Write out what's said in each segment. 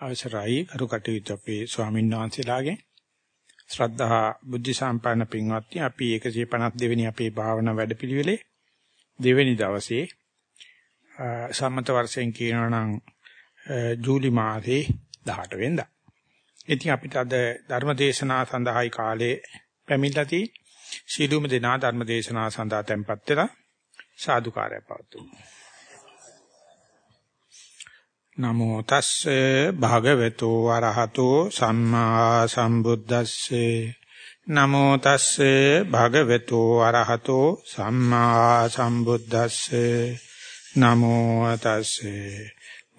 අවසරයි අරු කටයුතු අපේ ස්වාමීන් වහන්සේලාගෙන් ශ්‍රද්ධා බුද්ධ සම්පන්න පින්වත්නි අපි 152 වෙනි අපේ භාවනා වැඩපිළිවෙලේ දෙවෙනි දවසේ සම්මත වර්ෂයෙන් කියනවා නම් ජූලි මාසේ 18 වෙනිදා. ඉතින් අපිට අද ධර්ම දේශනා සඳහායි කාලේ පැමිණලා තියෙන්නේ. සීලුම දෙනා ධර්ම දේශනා සඳහා tempත් වෙලා සාදුකාරය පවතුමු. නමෝ තස්සේ භගවතු වරහතෝ සම්මා සම්බුද්දස්සේ. නමෝ තස්සේ භගවතු වරහතෝ සම්මා සම්බුද්දස්සේ. නමෝ තස්සේ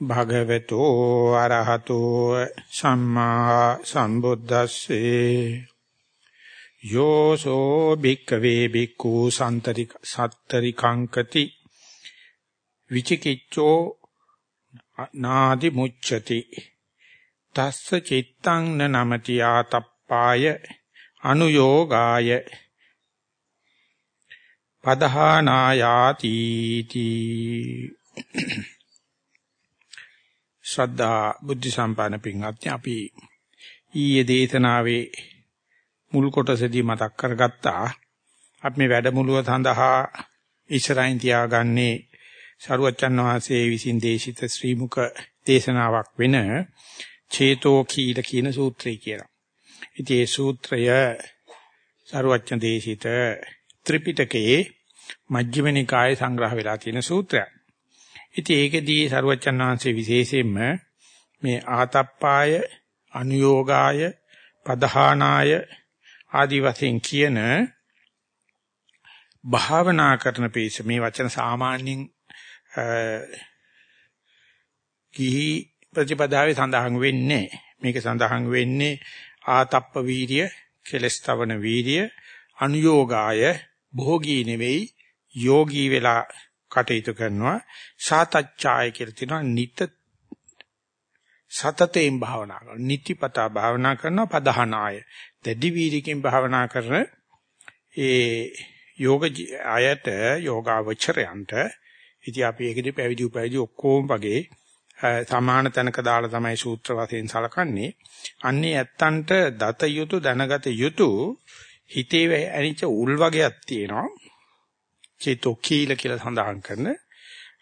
භගවතු වරහතෝ සම්මා සම්බුද්දස්සේ. යෝසෝ භික්කවේ භික්ඛු සන්තරික සත්තරිකංකති. විචිකිච්ඡෝ නාදි මුච්ඡති. තස්ස චිත්තං න නමති ආතප්පාය අනුയോഗාය පදහානායාති තී ශ්‍රද්ධා බුද්ධ සම්පන්න පින්වත්නි අපි ඊයේ දේශනාවේ මුල් කොටසදී මතක් කරගත්තා. අපි මේ වැඩමුළුව සඳහා ඉස්සරහින් තියාගන්නේ සරුවච්චන් වහන්සේ විසින් දේශිත ශ්‍රී මුක දේශනාවක් වෙන චේතෝ කීල කියන සූත්‍රය කියලා. ඉතින් මේ සූත්‍රය සරුවච්චන් දේශිත ත්‍රිපිටකයේ මජ්ක්‍ධිම නිකායේ සංග්‍රහ වෙලා තියෙන සූත්‍රයක්. ඉතින් ඒකෙදී සරුවච්චන් වහන්සේ විශේෂයෙන්ම මේ ආතප්පාය අනුയോഗාය පදහානාය ආදි වශයෙන් කියන භාවනා කරන පිස මේ වචන සාමාන්‍යයෙන් කිහි ප්‍රතිපදාවේ සඳහන් වෙන්නේ මේක සඳහන් වෙන්නේ ආතප්ප වීර්ය කෙලස්තවන වීර්ය අනුയോഗාය භෝගී නෙවෙයි යෝගී වෙලා කටයුතු කරනවා. සාතච්ඡාය කියලා තියෙනවා නිත සතතයෙන් භාවනා කරනවා. නිතිපතා භාවනා කරනවා පදහනාය. දැඩි වීර්යකින් භාවනා කරන ඒ යෝග ආයත යෝගාවචරයන්ට ඉතින් අපි ඒකදී පැවිදි උපැවිදි ඔක්කොම වගේ සමාන තැනක දාලා තමයි සූත්‍ර වශයෙන් සලකන්නේ. අන්නේ ඇත්තන්ට දත යුතු දැනගත යුතු හිතේ ඇනිච්ච උල් වගේක් තියෙනවා. චේතෝ කීල කියලා සඳහන් කරන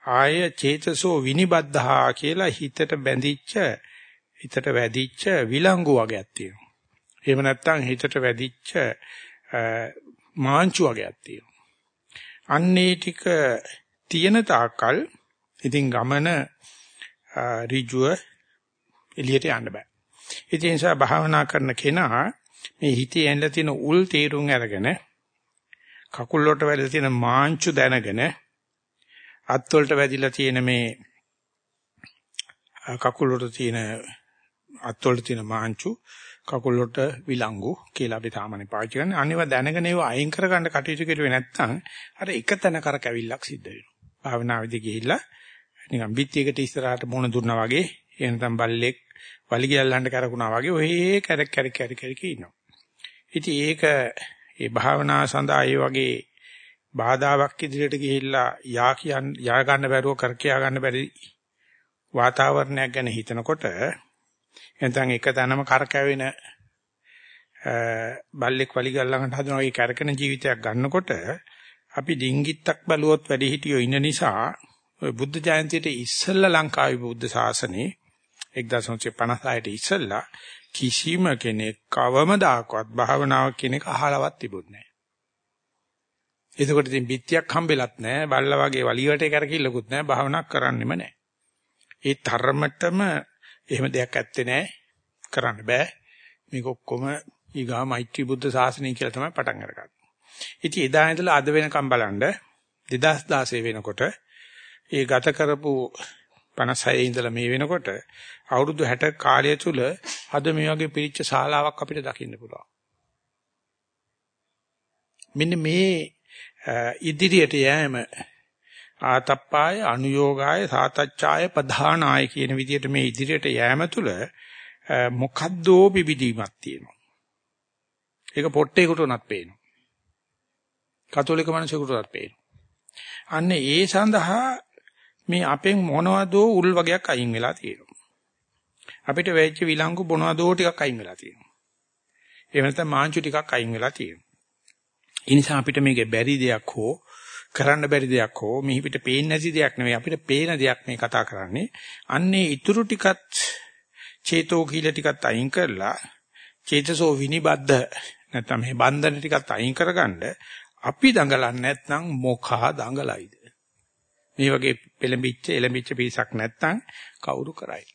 ආය චේතසෝ විනිබද්ධහා කියලා හිතට බැඳිච්ච හිතට වැදිච්ච විලංගු වගේක් තියෙනවා. එහෙම නැත්නම් හිතට වැදිච්ච මාංචු වගේක් තියෙනවා. අන්නේ ටික තියෙන තාක්කල් ඉතින් ගමන ඍජුව එළියට යන්න බෑ. ඒ නිසා භාවනා කරන කෙනා මේ හිතේ ඇඳලා තියෙන උල් තීරුම් අරගෙන කකුල් වලට වැදලා තියෙන මාංචු දැනගෙන අත් වලට වැදිලා තියෙන මේ කකුල් වලට තියෙන අත් වලට තියෙන මාංචු කකුල් වලට විලංගු කියලා අපි සාමාන්‍ය පාවිච්චි කරන්නේ. අනිවා දැනගෙන ඒව අයින් කරගන්න කටයුතු කරුවේ නැත්නම් අර එක තැන කරකැවිල්ලක් සිද්ධ වෙනවා. භාවනාවේදී ගිහිල්ලා නිකන් බිත්තියකට ඉස්සරහට මුණ දුන්නා වගේ එනතම් බල්ලෙක් වලිගයල්ලන්ට කරකුණා වගේ ඔහේ කැරක් කැරක් කැරක් කැරක් ඉන්නවා. ඉතින් ඒක ඒ භාවනා සඳහා ඒ වගේ බාධාවක් ඉදිරියට ගිහිල්ලා යා කියන් යා ගන්න බැරුව කර කියා ගන්න බැරි වාතාවරණයක් ගැන හිතනකොට එතන එක තැනම කරකැවෙන බල්ලෙක් වලිගල්ලන්ට හදන වගේ කරකන ජීවිතයක් ගන්නකොට අපි ඩිංගිත්තක් බැලුවොත් වැඩි හිටියෝ ඉන්න නිසා ඔය බුද්ධ ජයන්තියට ඉස්සෙල්ලා ලංකාවේ බුද්ධ ශාසනේ 1956ට ඉස්සෙල්ලා කිසිම කෙනෙක් කවමදාකවත් භාවනාවක් කියන එක අහලවත් තිබුණේ නැහැ. එතකොට ඉතින් පිටියක් හම්බෙලත් නැහැ, බල්ලා වගේ වලියට කරකිල්ලකුත් නැහැ, භාවනා කරන්නෙම නැහැ. ඒ තරමටම එහෙම දෙයක් ඇත්තේ නැහැ. කරන්න බෑ. මේක ඔක්කොම ඊගා මෛත්‍රී බුද්ධ ශාසනය කියලා තමයි පටන් අරගන්නේ. ඉතින් එදා ඉඳලා අද වෙනකම් බලන්න 2016 වෙනකොට ඒ ගත කරපු 56 ඉඳලා මේ වෙනකොට අවුරුදු 60 කාලය තුල අද මේ වගේ පිරිච්ච ශාලාවක් අපිට දකින්න පුළුවන්. මෙන්න මේ ඉදිරියට යෑම ආතප්පාය අනුയോഗාය සාතච්ඡාය ප්‍රධානාය කියන විදිහට මේ ඉදිරියට යෑම තුල මොකද්දෝ පිබිදීමක් තියෙනවා. ඒක පොට්ටේකට උනත් පේනවා. කතෝලික මිනිසෙකුටවත් පේනවා. අන්න ඒ සඳහා මේ අපෙන් මොනවදෝ උල් වගේක් අයින් වෙලා තියෙනවා. අපිට වෙච්ච විලංගු බොනවදෝ ටිකක් අයින් වෙලා තියෙනවා. එහෙම නැත්නම් මාංචු ටිකක් අයින් වෙලා තියෙනවා. ඒ නිසා අපිට මේකේ බැරි දෙයක් හෝ කරන්න බැරි දෙයක් හෝ මිහි පිට පේන්නේ නැති දෙයක් නෙවෙයි අපිට පේන දෙයක් මේ කතා කරන්නේ. අන්නේ ඊතුරු ටිකත් චේතෝ කීල ටිකත් අයින් කරලා චේතසෝ විනිබද්ධ නැත්නම් මේ බන්ධන ටිකත් අයින් කරගන්න අපි දඟලන්නේ නැත්නම් මොකා දඟලයිද? මේ වගේ පෙළඹිච්ච එළඹිච්ච පිරිසක් නැත්නම් කවුරු කරයි?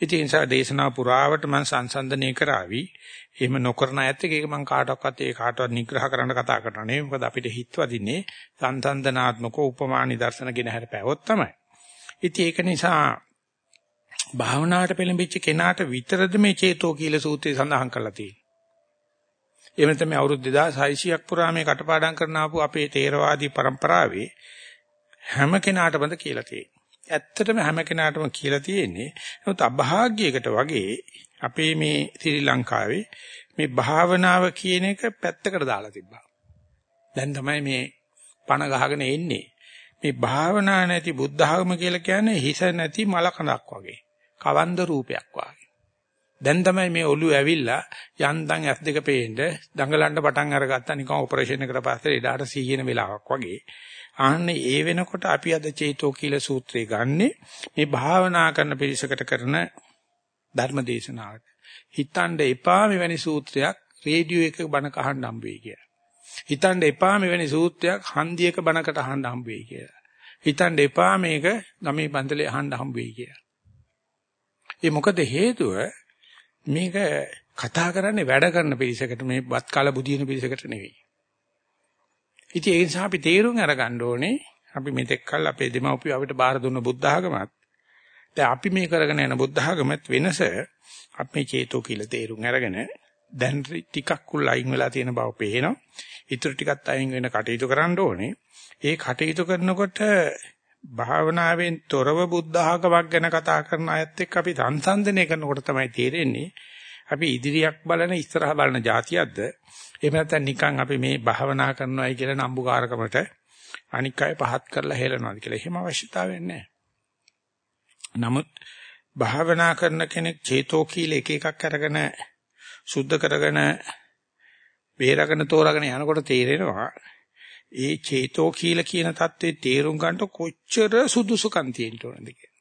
ඉතින් ඒ නිසා දේශනා පුරාවට මම සංසන්දනය කරાવી. එහෙම නොකරන ඇත්ත ඒක මම කාටවත් ඒ කාටවත් නිග්‍රහ කරන්න කතා කරනවා නෙවෙයි. මොකද අපිට හිතවදින්නේ සංසන්දනාත්මක උපමා නිදර්ශන ගෙන හැරපෑවොත් තමයි. ඉතින් ඒක නිසා භාවනාවට පෙළඹිච්ච කෙනාට විතරද මේ චේතෝ කියලා සූත්‍රය සඳහන් කරලා තියෙන්නේ. එහෙම නැත්නම් මේ අවුරුදු 2600ක් පුරා මේ කටපාඩම් කරන ආපු අපේ තේරවාදී પરම්පරාවේ හැම කෙනාටමද කියලා තියෙන්නේ. ඇත්තටම හැම කෙනාටම කියලා තියෙන්නේ. නමුත් අභාග්‍යයකට වගේ අපේ මේ ශ්‍රී ලංකාවේ මේ භාවනාව කියන එක පැත්තකට දාලා තිබ්බා. දැන් තමයි මේ පණ ගහගෙන එන්නේ. මේ භාවනා නැති බුද්ධ ආගම කියලා කියන්නේ හිස නැති මල කඳක් වගේ. කවන්ද රූපයක් වගේ. දැන් තමයි මේ ඔළුව ඇවිල්ලා යන්තම් ඇස් දෙක පේන්න දඟලන්න පටන් අරගත්තා නිකන් ඔපරේෂන් එකට පස්සේ එදාට සීහින වෙලාවක් වගේ. ආන්නේ ඒ වෙනකොට අපි අද චේතෝ කියලා සූත්‍රය ගන්නෙ මේ භාවනා කරන පිරිසකට කරන ධර්ම දේශනාවට. හිතන්න එපා මෙවැනි සූත්‍රයක් රේඩියෝ එකක බණ කහන්න හම්බ වෙයි කියලා. හිතන්න එපා මෙවැනි සූත්‍රයක් හන්දියක බණකට අහන්න හම්බ වෙයි කියලා. හිතන්න එපා මේක ගමේ පන්සලේ අහන්න හම්බ වෙයි කියලා. ඒ මොකද හේතුව මේක කතා කරන්නේ වැඩ කරන පිරිසකට මේ වත් කාල බුදින පිරිසකට නෙවෙයි. ඉතින් ඒ නිසා අපි තේරුම් අරගන්න ඕනේ අපි මෙතෙක් කල් අපේ දෙමව්පිය අපිට බාර දුන්න බුද්ධ ආගමත් දැන් අපි මේ කරගෙන යන බුද්ධ ආගමත් වෙනස අපි චේතෝ කියලා තේරුම් අරගෙන දැන් ටිකක් කුල් අයින් වෙලා තියෙන බව පේනවා. ඊටු ටිකක් අයින් වෙන කටයුතු කරන්න ඕනේ. ඒ කටයුතු කරනකොට භාවනාවෙන් තොරව බුද්ධ ආගමක් ගැන කතා කරන අයත් එක්ක අපි සංසන්දනය කරනකොට තමයි තේරෙන්නේ අපි ඉදිරියක් බලන ඉස්සරහ බලන જાතියක්ද එහෙම නැත්නම් නිකන් අපි මේ භාවනා කරනවායි කියලා නම්බුකාරකමට අනික් අය පහත් කරලා හෙලනවාද කියලා එහෙම අවශ්‍යතාවයක් නැහැ. නමුත් භාවනා කරන කෙනෙක් චේතෝ කීල එක එකක් අරගෙන සුද්ධ කරගෙන වේරගෙන තෝරාගෙන යනකොට තේරෙනවා ඒ චේතෝ කීල කියන தත්ත්වේ තේරුම් ගන්නට කොච්චර සුදුසුකම් තියෙන්න ඕනද කියලා.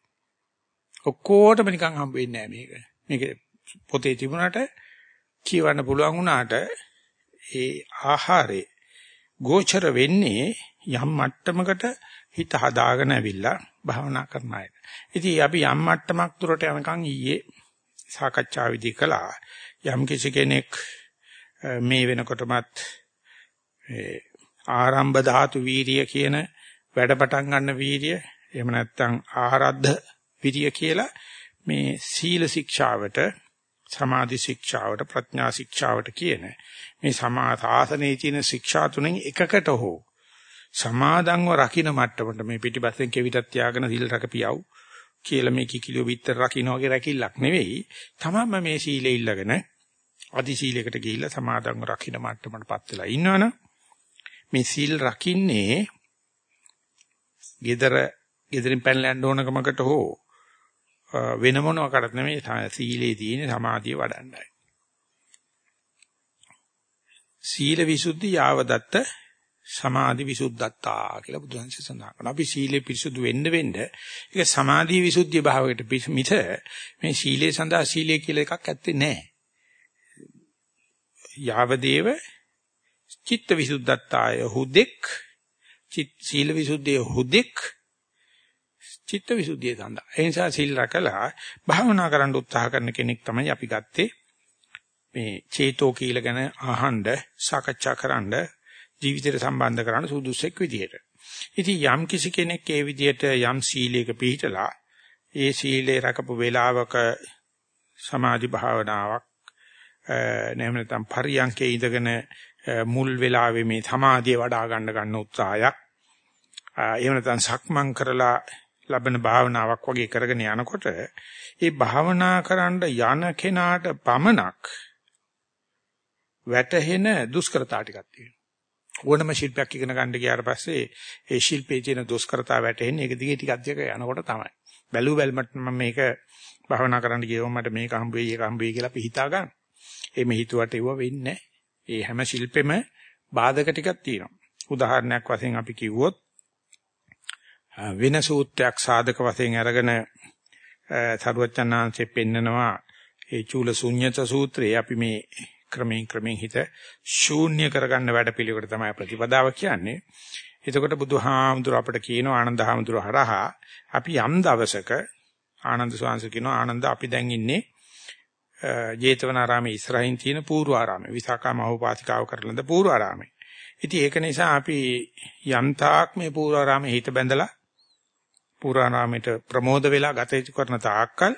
ඔක්කොටම නිකන් හම්බ වෙන්නේ නැහැ මේක. මේක පොතේ තිබුණාට කියවන්න පුළුවන් වුණාට ඒ ආහාරේ ගෝචර වෙන්නේ යම් මට්ටමකට හිත හදාගෙන ඇවිල්ලා භාවනා කරන අය. ඉතින් අපි යම් මට්ටමක් දුරට යනකම් ඊයේ සාකච්ඡා විදි කළා. යම් කිසි කෙනෙක් මේ වෙනකොටමත් ආරම්භ ධාතු වීරිය කියන වැඩ පටන් ගන්න වීරිය එහෙම නැත්නම් ආරද්ධ විරිය කියලා මේ සීල ශික්ෂාවට සමාධි ශික්ෂාවට ප්‍රඥා ශික්ෂාවට කියන මේ සමාසාසනයේ තියෙන ශික්ෂා තුනෙන් එකකට හෝ සමාදන්ව රකින්න මට්ටමට මේ පිටිපස්සෙන් කෙවිතක් තියාගෙන සිල් රකපියව් කියලා මේ කිකිලිය විතර රකින්න වගේ රැකිල්ලක් නෙවෙයි. තමම මේ සීලෙ ඉල්ලගෙන අදි සීලයකට ගිහිල්ලා සමාදන්ව රකින්න මට්ටමටපත් වෙලා ඉන්නවනම් මේ සීල් රකින්නේ gedara gederin පැනලා යන්න ඕනකමකට හෝ වෙන මොනවාකට නෙමෙයි සීලේ තියෙන සමාධිය වඩන්නයි. සීල විසුද්ධි යාවදත්ත සමාධි විසුද්ධත්තා කියලා බුදුහන්සේ සඳහන් කරනවා. අපි සීලේ පිරිසුදු වෙන්න වෙන්න ඒක සමාධි විසුද්ධිය භාවයකට මිස මේ සීලේ සඳහා සීලය කියලා එකක් ඇත්තේ නැහැ. යාවදේව චිත්ත විසුද්ධත්තාය හුදෙක් චිත් සීල විසුද්ධිය හුදෙක් චිත්ත විසුද්ධිය සඳහා. ඒ නිසා සීල් රැකලා භාවනා කරන්න උත්සාහ කරන කෙනෙක් තමයි අපි ගත්තේ. මේ චේතෝ කීල ගැන අහන්න, සාකච්ඡා කරන්න, ජීවිතයට සම්බන්ධ කරන්න සුදුසෙක් විදිහට. ඉතින් යම් කිසි කෙනෙක් ඒ විදිහට යම් සීලයක පිළිහිටලා ඒ සීලේ රකපු වේලාවක සමාධි භාවනාවක් නැත්නම් නැත්නම් පරියන්කේ ඉඳගෙන මුල් වෙලාවේ මේ සමාධිය වඩා ගන්න ගන්න උත්සාහයක් එහෙම නැත්නම් සක්මන් කරලා ලබන භාවනාවක් වගේ කරගෙන යනකොට ඒ භාවනා කරන්න යන කෙනාට පමණක් වැටහෙන දුෂ්කරතා ටිකක් තියෙනවා. ඕනම ශිල්පයක් ඉගෙන ගන්න ගියාට පස්සේ ඒ ශිල්පයේ තියෙන දුෂ්කරතා වැටෙන්නේ ඒක දිගේ ටිකක් දිග යනකොට තමයි. බැලු බැලමට මම මේක භාවනා කරන්න ගියොත් මට මේක හම්බ වෙයි ඒක හම්බ වෙයි කියලා අපි හිතා ගන්න. එimhe හිතුවට ඒව වෙන්නේ ඒ හැම ශිල්පෙම බාධක ටිකක් තියෙනවා. උදාහරණයක් වශයෙන් අපි කිව්වොත් වෙන සූත්‍රයක් සාධක වශයෙන් අරගෙන සරුවචනාංශෙ පෙන්නනවා ඒ චූල ශුන්්‍යත සූත්‍රයේ අපි මේ ක්‍රමයෙන් ක්‍රමයෙන් හිත ශූන්‍ය කරගන්න වැඩපිළිවෙලට තමයි ප්‍රතිපදාව කියන්නේ. එතකොට බුදුහාමුදුර අපට කියනවා ආනන්ද හාමුදුර හරහා අපි යම් දවසක ආනන්ද ස්වාමීන් කියනවා ආනන්ද අපි දැන් ඉන්නේ ජේතවනාරාමේ ඉස්සරහින් තියෙන පූර්වාරාමේ විසාකා මහෝපාතිකාව කරලඳ පූර්වාරාමේ. ඉතින් ඒක නිසා අපි යම්තාක් මේ පූර්වාරාමේ හිත බැඳලා පූර්වාරාමයට ප්‍රමෝද වෙලා ගත යුතු කරන තාක්කල්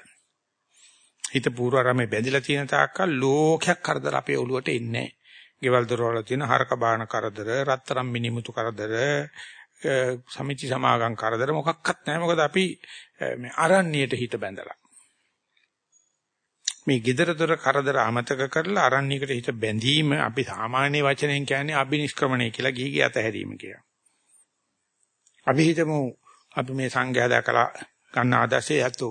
හිත පූර්වාරාමේ බැඳිලා තියෙන තාක්කල් ලෝකයක් කරදර අපේ ඔළුවට එන්නේ නැහැ. ගෙවල් දොරවල තියෙන හරක බාන කරදර, රත්තරම් මිනිමුතු කරදර, සමිති සමාගම් කරදර මොකක්වත් නැහැ. මොකද අපි මේ අරණ්‍යයට හිත බැඳලා. මේ gedara dora කරදර අමතක කරලා අරණ්‍යයකට හිත බැඳීම අපි සාමාන්‍ය වචනෙන් කියන්නේ අබිනිෂ්ක්‍රමණය කියලා ගිහි අතහැරීම කියලා. අපි හිතමු අපි මේ සංඝයා දැකලා ගන්න ආදර්ශය යතු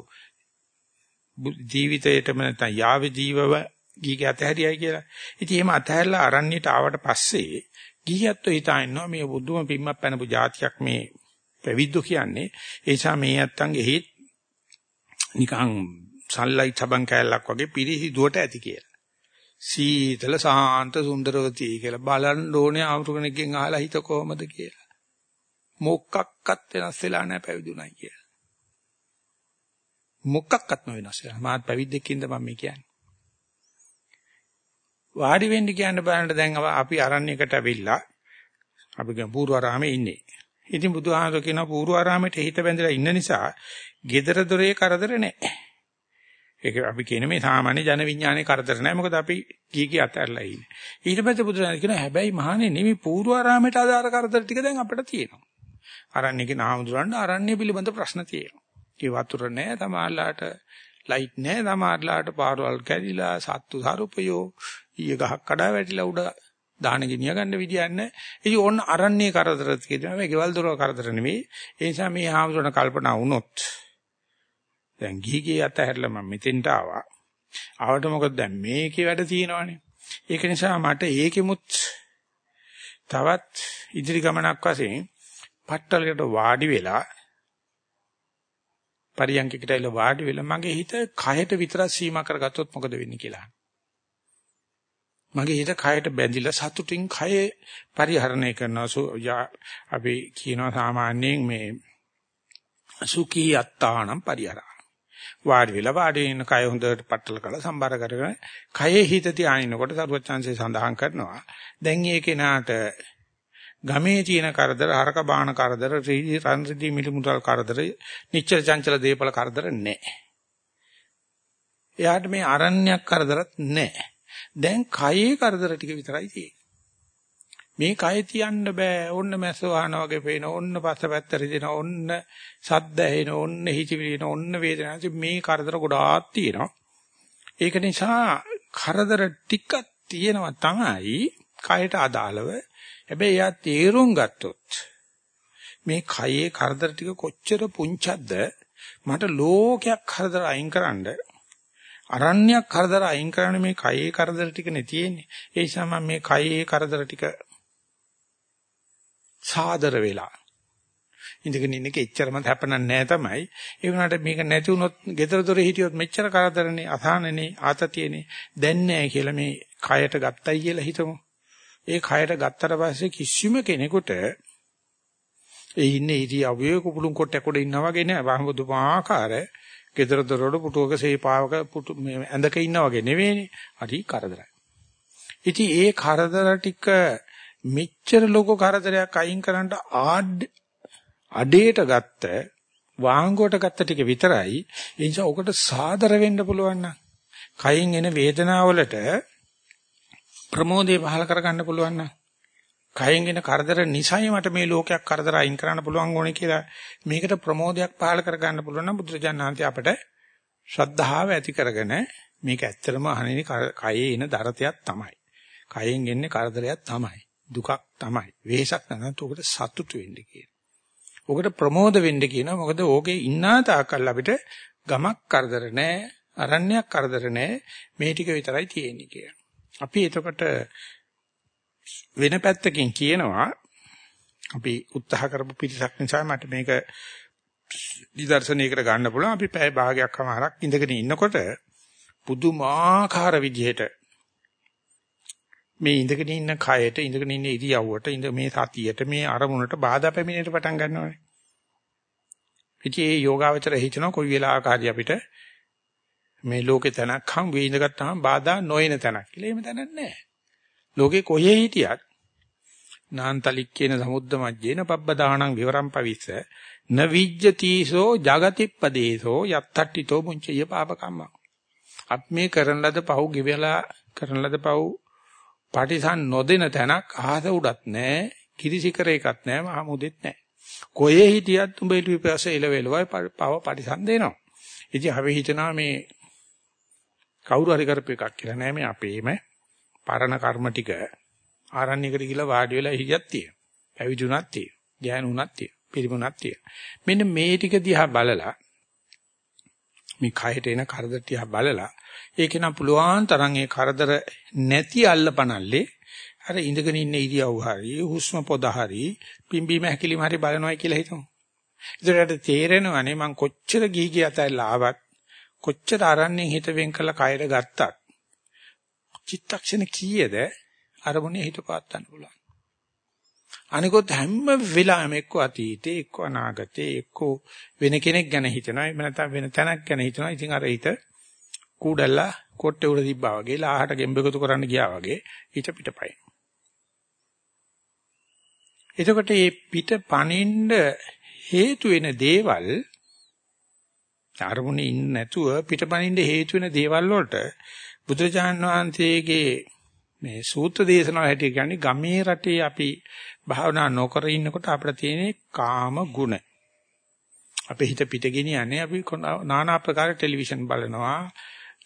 ජීවිතයේටම නැත්නම් යාවේ ජීවව ගිහි අතහැරියයි කියලා. ඉතින් එහෙම අතහැරලා අරණ්‍යයට ආවට පස්සේ ගිහියත්ව හිතා ඉන්නවා මේ බුදුම පිම්මක් පැනපු જાතියක් මේ පැවිද්දෝ කියන්නේ. ඒ නිසා මේ නැත්තන්ගේ හිත් නිකන් සල්ලයි චබන් කෑල්ලක් වගේ පිරිසිදුවට ඇති කියලා. සීතල සාන්ත සුන්දරවති කියලා බලන්න ඕනේ ආමතු කෙනෙක්ගෙන් අහලා හිත කොහමද කියලා. මොකක්වත් වෙනස් වෙලා නැහැ පැවිදුණයි කියලා. මොකක්වත් නොවෙනස් වෙලා. මාත් පැවිද්දෙක්ින්ද මම මේ කියන්නේ. වාඩි වෙන්න කියන්න බලන්න දැන් අපි අරණ්‍යයකට ඇවිල්ලා අපි ගම් පූර්වාරාමේ ඉන්නේ. ඉතින් බුදුහාමර කියනවා පූර්වාරාමයට හිත බැඳලා ඉන්න නිසා gedara dore කරදර නැහැ. ඒක අපි කියන මේ සාමාන්‍ය ජන විඥානයේ කරදර නැහැ. මොකද අපි කී කී අතහැරලා ඉන්නේ. ඊට පස්සේ බුදුරජාණන් කියනවා හැබැයි මහන්නේ නෙමෙයි පූර්වාරාමයට අදාළ කරදර ටික දැන් අපිට තියෙනවා. අරණ්‍යකේ නාමදුරන්න අරණ්‍ය පිළිබඳ ප්‍රශ්න තියෙනවා. ඒ වතුර නැහැ තමාලාට ලයිට් නැහැ තමාලාට පාරවල් කැඩිලා සත්තු සරුපයෝ ඊය ගහක් කඩා වැටිලා උඩ දාන ගෙනිය ගන්න විදියක් නැහැ. ඉතින් ඕන්න අරණ්‍ය කරදර කියනවා. මේ ගෙවල් දොර කරදර නෙමෙයි. ඒ නිසා මේ හාමුදුරන කල්පනා වුණොත් දැන් ගිහි ගියේ අතහැරලා මම මෙතෙන්ට ආවා. ආවට මොකද දැන් මේකේ වැඩ තියෙනවනේ. ඒක නිසා මට ඒකෙමුත් තවත් ඉදිරි ගමනක් වශයෙන් පට්ටලකට වාඩි වෙලා පරියන්කකට ඇවිල්ලා වාඩි වෙලා මගේ හිත කයට විතරක් සීමා කරගත්තොත් මොකද වෙන්නේ කියලා. මගේ හිත කයට බැඳිලා සතුටින් කය පරිහරණය කරනවා. අපි කියනවා සාමාන්‍යයෙන් මේ සුඛී අත්තානම් පරිහරණ. වාඩි වෙලා වාඩි වෙන කය හොඳට පట్టල කරලා සම්බර කරගෙන කයේ හිත තියානිනකොට සරුවචාන්සේ සඳහන් කරනවා. දැන් මේ කෙනාට ගමේ තියෙන කරදර හරක බාන කරදර රන් රිදී මිලිමුදල් කරදර නිච්චල චංචල දීපල කරදර නැහැ. එයාට මේ අරණ්‍යයක් කරදරත් නැහැ. දැන් කයේ කරදර ටික විතරයි තියෙන්නේ. මේ කය තියන්න බෑ. ඔන්න මැස්ස වහන වගේ පේන. ඔන්න පස්සපැත්ත රිදෙන. ඔන්න සද්ද ඇහෙන. ඔන්න හිතවිලින. ඔන්න වේදනාව. මේ කරදර ගොඩාක් තියෙනවා. ඒක නිසා කරදර ටිකක් තියෙනවා තමයි කයට අදාළව. හැබැයි එයා තේරුම් ගත්තොත් මේ කයේ කරදර ටික කොච්චර පුංචක්ද මට ලෝකයක් කරදර අයින් කරන්න අරණ්‍යයක් කරදර අයින් කරන්න මේ කයේ කරදර ටික නේ තියෙන්නේ. ඒ නිසා මම මේ කයේ කරදර ටික සාදර වෙලා. ඉඳගෙන ඉන්න එක එච්චරම හැප්පෙන්නේ නැහැ තමයි. ඒ වුණාට මේක නැති වුණොත් gedara dore හිටියොත් මෙච්චර කරදරනේ අසහනනේ ආතතියනේ. දැන් නැහැ කියලා මේ කයට ගත්තයි කියලා හිතමු. ඒ කයට ගත්තට පස්සේ කිසිම කෙනෙකුට ඒ ඉන්නේ ඉරියව්වේ කුපුලුම් කොටයකට ඉන්නා වගේ නෑ. වහඹ දුමාකාර gedara dore වල පුටුවක සේපාවක පුටු ඇඳක ඉන්නා වගේ නෙවෙයිනේ. හරි කරදරයි. ඉතින් ඒ කරදර ටික මෙච්චර ලොකු කරදරයක් අයින් කරන්න අඩේට ගත්ත වාංගුවට ගත්ත ටික විතරයි ඒ නිසා ඔකට සාදර වෙන්න පුළුවන් නම් කයින් එන වේදනාවලට ප්‍රමෝදේ පහල කරගන්න පුළුවන් නම් කයින් එන කරදර නිසයි මට මේ ලෝකයක් කරදර අයින් කරන්න පුළුවන් ඕනේ කියලා මේකට ප්‍රමෝදයක් පහල කරගන්න පුළුවන් නම් බුදුරජාණන් අපට ශ්‍රද්ධාව ඇති කරගෙන මේක ඇත්තටම අහන්නේ කයේ එන දරතයක් තමයි. කයෙන් එන්නේ කරදරයක් තමයි. දුකක් තමයි. වෙහසක් නැත්නම් උකට සතුටු වෙන්න කියන. උකට ප්‍රමෝද වෙන්න කියනවා. මොකද ඕකේ ඉන්නා තාකල් අපිට ගමක් කරදර නැහැ, අරණ්‍යයක් කරදර නැහැ. මේ ටික විතරයි තියෙන්නේ කියලා. අපි එතකොට වෙන පැත්තකින් කියනවා අපි උත්සාහ කරපු පිටසක් නිසා මට මේක නිදර්ශනයකට ගන්න පුළුවන්. අපි පැය භාගයක්මාරක් ඉඳගෙන ඉන්නකොට පුදුමාකාර විදිහට මේ ඉඳගෙන ඉන්න කයට ඉඳගෙන ඉන්න ඉරියව්වට ඉඳ මේ සතියට මේ අරමුණට බාධා පැමිණෙන්න පටන් ගන්නවානේ. ඉතින් ඒ යෝගාවචර හිතනවා කොයි වෙලාවක හරි අපිට මේ ලෝකේ තැනක් හම් වේ ඉඳගත්තාම බාධා නොයන තැනක් කියලා. එහෙම තැනක් නැහැ. ලෝකේ කොහේ හිටියත් නාන්තලික් කියන සමුද්ද මජ්ජේන පබ්බදාහණං විවරම් පවිස්ස න විජ්ජතිසෝ జగතිප්පදේසෝ යත්තට්ඨිතෝ මුංචය පාපකම්ම. අප මේ කරන ලද පව් ගෙවලා කරන ලද පව් පටිසන් නොදෙන තැනක් අහස උඩත් නැහැ කිරිසිකර එකක් නැහැ මහ මුදෙත් නැහැ. කොහේ හිටියත් උඹ ඊට පස්සේ එලවෙලවයි පව පටිසන් දෙනවා. ඉතින් අපි හිතනවා මේ කවුරු හරි කරපු එකක් කියලා නෑ මේ අපේම පරණ කර්ම ටික ආරණ්‍යයකට ගිහිල්ලා වාඩි වෙලා හිටියක් තියෙනවා. පැවිදුණක් තියෙනවා. ධ්‍යානුණක් තියෙනවා. පිරිමුණක් තියෙනවා. මෙන්න මේ ටික දිහා බලලා මේ කයට එන කරදර දිහා බලලා ඒක නම් පුළුවන් තරම් ඒ කරදර නැති අල්ලපනල්ලේ අර ඉඳගෙන ඉන්න ඉරියව් හරි හුස්ම පොද හරි පිම්බීම හැකිලිම හරි බලනවා කියලා හිතමු. ඒතරට තේරෙනවනේ මං කොච්චර ගිහි ගිය අතල්ලා ආවත් කොච්චර අරන්නේ හිත වෙන් කළා කයර ගත්තත් චිත්තක්ෂණ කීයද අරමුණේ හිත පාත්තන්න පුළුවන්. අනිකොත් හැම වෙලාවෙම එක්ක අතීතේ එක්ක අනාගතේ එක්ක වෙන කෙනෙක් ගැන හිතනවා එහෙම නැත්නම් වෙන තැනක් ගැන හිතනවා ඉතින් අර හිත කූඩල්ලා කොට්ටේ උඩ තිබ්බා වගේ ලාහට ගෙම්බෙකුතු කරන්න ගියා වගේ හිත පිටපයි. එතකොට මේ පිට පනින්න හේතු වෙන දේවල් අරමුණේ ඉන්න නැතුව පිටපනින්න හේතු වෙන දේවල් වලට බුදුරජාණන් වහන්සේගේ මේ සූත්‍ර දේශනාව හැටියට කියන්නේ ගමේ රටේ අපි භාවනා නොකර ඉන්නකොට අපිට තියෙන කාම ගුණ. අපේ හිත පිට ගෙනියන්නේ අපි নানা ආකාර ටෙලිවිෂන් බලනවා,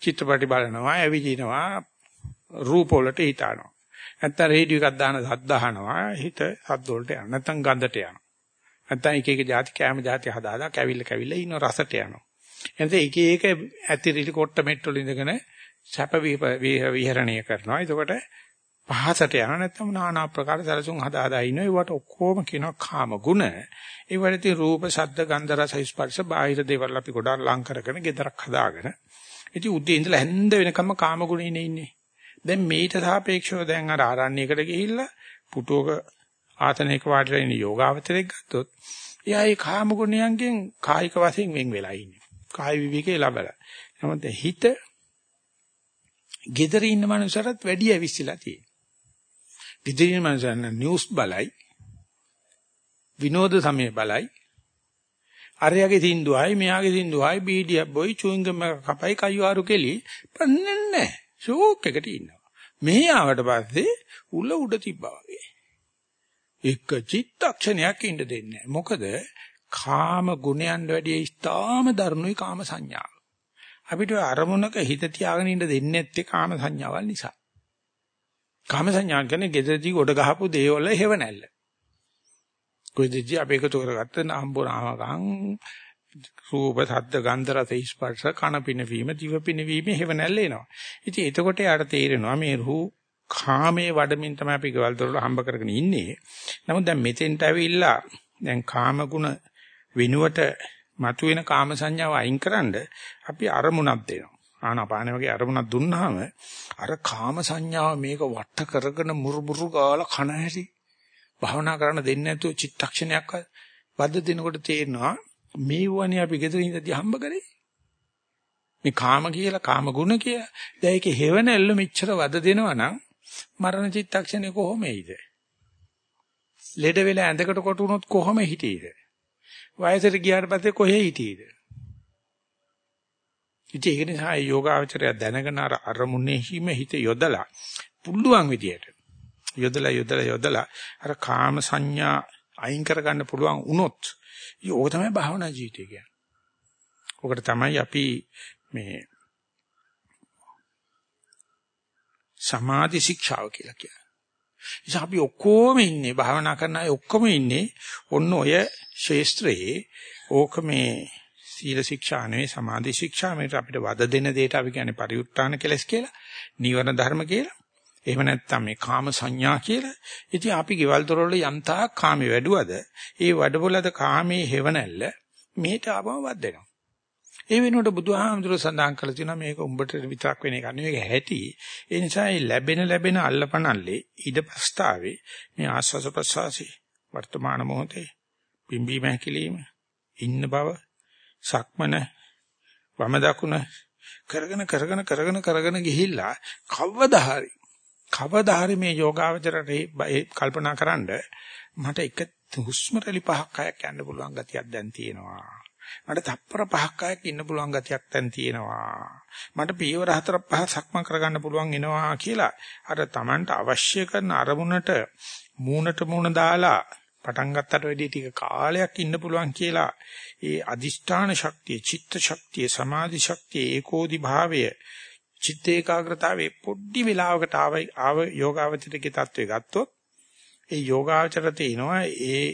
චිත්‍රපටි බලනවා, ඇවිදිනවා, රූප වලට හිතනවා. නැත්තම් රේඩියෝ එකක් දාන සද්ද අහනවා, හිත සද්ද වලට යනවා. නැත්තම් ගඳට යනවා. නැත්තම් එක එක જાති කැම જાති හදා හදා කැවිල්ල කැවිල්ල ඉන්න රසට යනවා. එතන එක එක ඇතිරිලි කොට්ට මෙට්ටොල ඉඳගෙන සැප විහරණය කරනවා. එතකොට පහසට යන නැත්නම් নানা ආකාර සැලසුම් හදා හදා ඉනවා. ඒවට ඔක්කොම කියනවා කාම ගුණ. ඒවට ඉතින් රූප, ශබ්ද, ගන්ධ, රස, ස්පර්ශ, බාහිර දේවල් අපි ගොඩාක් ලං කරගෙන ගෙදරක් හදාගෙන. ඉතින් උදේ ඉඳලා හැන්ද වෙනකම්ම කාම ගුණේ ඉන්නේ. දැන් මේට සාපේක්ෂව දැන් අර ආරණ්‍යයකට ගිහිල්ලා පුටුවක ආතනයක වාඩිලා ඉන්න යෝගාවචරයක් ගත්තොත් එයා ඒ කාම ගුණයන්ගෙන් කායික වශයෙන් වෙන් වෙලා ඉන්නේ. කාය විවිකේ ලබලා. නමුත් හිත gedare ඉන්න මනුස්සයරත් වැඩි ඇවිස්සලා තියෙනවා. Gedare ඉන්න මනුස්සයන් නිවුස් බලයි විනෝද සමය බලයි. අරයාගේ සින්දුවයි මෙයාගේ සින්දුවයි බීඩියක් බොයි චුයින්ගම් එක කපයි කයිවාරු කෙලි. පන්නේ නැහැ. ෂෝක් එකට ඉන්නවා. මෙහි ආවට පස්සේ උල උඩ තිබ්බා වගේ. එක චිත්තක්ෂණයක් ඉන්න දෙන්නේ මොකද කාම ගුණයන් වැඩි ඉස්තාම දරුණුයි කාම සංඥාව. අපිට අරමුණක හිත තියාගෙන ඉන්න දෙන්නේ නැත්තේ කාම සංඥාවල් නිසා. කාම සංඥා කියන්නේ gedadi ගොඩ ගහපු දේවල් හේව නැල්ල. කොයිදදී අපි එකතු කරගත්ත නම්බුනාමකම් රූප සද්ද ගන්ධ රස ස්පර්ශ කන පිනවීම දිව පිනවීම හේව නැල්ල එනවා. ඉතින් එතකොට යාට තේරෙනවා මේ රූ කාමයේ වඩමින් තමයි අපි ගෙවල් දොරල හම්බ කරගෙන ඉන්නේ. නමුත් දැන් මෙතෙන්ට ඇවිල්ලා දැන් කාම ගුණ වෙනුවට මතුවෙන කාම සංඥාව අයින්කරනද අපි අරමුණක් දෙනවා. ආනාපාන වගේ අරමුණක් දුන්නාම අර කාම සංඥාව මේක වට කරගෙන මුරුමුරු ගාලා කන හැටි භාවනා කරන්න දෙන්නේ නැතුව චිත්තක්ෂණයක් වද්ද දෙනකොට තේරෙනවා මේ වුණේ අපි ගෙදර ඉඳදී හම්බ කරේ. මේ කාම කියලා කාම ගුණ කියලා. දැන් ඒකේ හේවණල්ල මෙච්චර වද දෙනවා නම් මරණ චිත්තක්ෂණේ කොහොමෙයිද? ලෙඩ වෙලා ඇඳකට කොට වුණොත් කොහොම හිටියේද? වයසට ගියාට පස්සේ කොහේ හිටියේද? ඉතින් ඒක නිසා යෝගාචරය දැනගෙන අර අරමුණේ හිම හිත යොදලා පුළුවන් විදියට යොදලා යොදලා යොදලා අර කාම සංඥා අයින් කරගන්න පුළුවන් වුණොත් ඒක තමයි භාවනා ජීවිතය කියන්නේ. ඔකට තමයි අපි මේ සමාධි ශික්ෂාව කියලා කියන්නේ. ඉතින් අපි ඔක්කොම ඉන්නේ භාවනා කරන අය ඔක්කොම ඉන්නේ ඔන්න ඔය ශේස්ත්‍රයේ ඕක මේ සීල ශික්ෂා නෙවෙයි සමාධි ශික්ෂා මේකට අපිට වද දෙන දෙයට අපි කියන්නේ පරිඋත්තාන කෙලස් කියලා නීවරණ ධර්ම කියලා. එහෙම නැත්නම් මේ කාම සංඥා කියලා. ඉතින් අපි ගෙවල් දොරවල යන්තා කාමේ වැඩුවද ඒ වඩබොලද කාමේ හේවණල්ල මෙහෙට ආවම වද දෙනවා. ඒ වෙනුවට බුදුහාමුදුර සඳහන් කළ තියෙනවා මේක උඹට විතරක් වෙන එකක් නෙවෙයි ඒක ඇති. ඒ නිසා මේ ලැබෙන ලැබෙන අල්ලපනල්ලේ ඉදපස්තාවේ මේ ආස්වාස ප්‍රසවාසී වර්තමාන මොහොතේ පිම්බීම හැකිලිම ඉන්න බව සක්මන වම දකුණ කරගෙන කරගෙන කරගෙන කරගෙන ගිහිල්ලා කවදා හරි කවදා හරි මේ යෝගාවචරයට කල්පනා කරන්ඩ මට එක හුස්ම රැලි පහක් හයක් යන්න පුළුවන් ගතියක් දැන් තියෙනවා. මට තප්පර පහක් හයක් ඉන්න පුළුවන් ගතියක් දැන් තියෙනවා. මට පියවර හතර පහ සක්මන් කරගන්න පුළුවන් එනවා කියලා අර Tamanට අවශ්‍ය කරන අරමුණට මූණට මූණ දාලා පටන් ගත්තට වැඩි ටික කාලයක් ඉන්න පුළුවන් කියලා ඒ අදිෂ්ඨාන ශක්තිය, චිත්ත ශක්තිය, සමාධි ශක්තිය, ඒකෝදි භාවය, චිත්ත ඒකාග්‍රතාවයේ පොඩි වෙලාවකට ආව ආව යෝගාවචරයේ தત્ත්වය ගත්තොත් ඒ යෝගාවචර තේනවා ඒ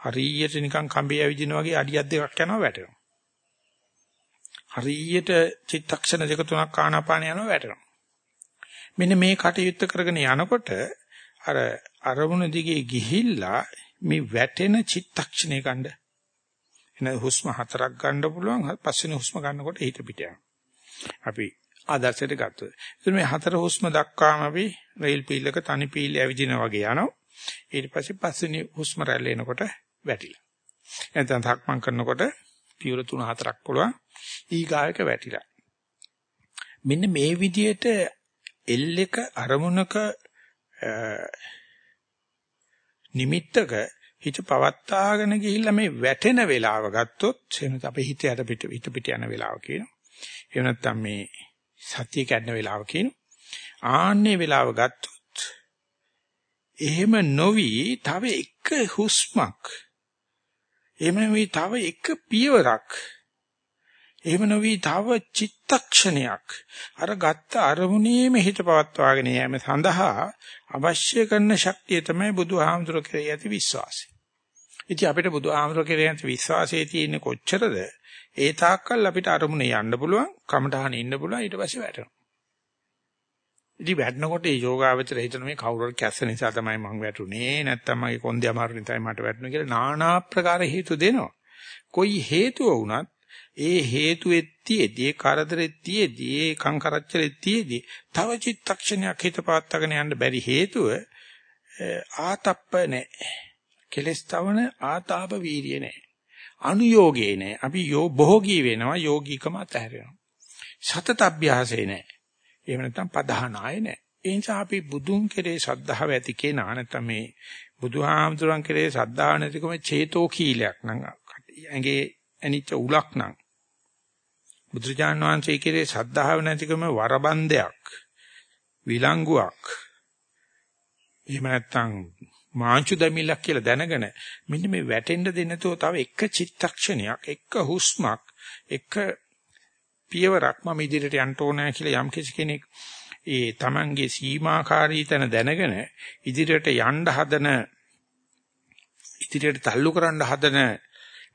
හරියට නිකන් කම්බේ ඇවිදින වගේ අඩියක් දෙකක් යනවා වැටෙනවා. හරියට චිත්තක්ෂණ දෙක තුනක් ආනාපාන යනවා වැටෙනවා. මෙන්න මේ කටයුත්ත කරගෙන යනකොට අර අරමුණ දිගේ ගිහිල්ලා මේ වැටෙන චිත්තක්ෂණය ගන්න. එන හුස්ම හතරක් ගන්න පුළුවන් පස්වෙනි හුස්ම ගන්නකොට හිත පිට යනවා. අපි ආදර්ශයට ගත්තොත්. එතන මේ හතර හුස්ම දක්වාම අපි රේල් පීලක තනි පීල ඇවිදිනා වගේ යනවා. ඊට පස්සේ පස්වෙනි හුස්ම රැල්ල එනකොට වැටිලා. එතන තක්මන් කරනකොට පියවර තුන හතරක් පුළුවන් ඊගායක වැටිලා. මෙන්න මේ විදිහට එල් එක අරමුණක නිමිත්තක හිත පවත්තාගෙන ගිහිල්ලා මේ වැටෙන වෙලාව ගත්තොත් එහෙම අපේ හිත යට පිට හිත පිට යන වෙලාව කියනවා. එහෙම නැත්නම් මේ සතිය කැඩන වෙලාව කියනවා. ආන්නේ වෙලාව ගත්තොත් එහෙම නොවි තව එක හුස්මක් එහෙම නොවි තව එක පියවරක් එහෙම නොවි තව චිත්තක්ෂණයක් අර ගත්ත අරමුණේම හිත පවත්වාගෙන යෑම සඳහා අවශ්‍ය කරන ශක්තිය තමයි බුදුහාමුදුර කෙරෙහි ඇති විශ්වාසය. ඉතින් අපිට බුදුහාමුදුර කෙරෙහි ඇති විශ්වාසයේ තියෙන කොච්චරද ඒ තාක්කල් අපිට අරමුණේ යන්න පුළුවන්, කමටහන ඉන්න පුළුවන් ඊට පස්සේ වැටෙනවා. ඉතින් වැටෙනකොට මේ යෝගාවචර හිතන මේ කවුරුර කැස්ස නිසා තමයි මං වැටුනේ නැත්තම් මගේ කොන්දේ අමාරු නිසායි මට වැටුනේ කියලා নানা ආකාර හේතු දෙනවා. කොයි හේතුව වුණත් ඒ හේතුෙත් තියේදී කරදරෙත් තියේදී ඒ කංකරච්චලෙත් තියේදී තව චිත්තක්ෂණයක් හිත පාත්තගෙන යන්න බැරි හේතුව ආතප්ප නැහැ. කෙලස් තවන ආතාප වීර්ය නැහැ. අනුയോഗේ නැහැ. අපි යෝ භෝගී වෙනවා යෝගීකම අතහැරෙනවා. සතත අභ්‍යාසේ නැහැ. එහෙම නැත්නම් පදහනාය නැහැ. ඒ නිසා අපි බුදුන් කෙරේ ශ්‍රද්ධාව ඇති කෙනා නැත්නම් මේ බුදුහාමුදුරන් කෙරේ ශ්‍රද්ධාව නැතිකම චේතෝ කීලයක් නම් ඇඟේ ඇනිච්ච උලක් නම් බුදුජාණන් වහන්සේ කෙරේ ශ්‍රද්ධාව නැතිකම වරබන්දයක් විලංගුවක්. එහෙම නැත්නම් මාංචු දමිලක් කියලා දැනගෙන මෙන්න මේ වැටෙන්න දෙන්නතෝ තව එක චිත්තක්ෂණයක් එක හුස්මක් එක පියවරක් මම ඉදිරියට යන්න ඕනෑ කියලා යම් කෙනෙක් ඒ Tamanගේ සීමාකාරී තැන දැනගෙන ඉදිරියට යන්න හදන ඉදිරියට තල්ලු කරන්න හදන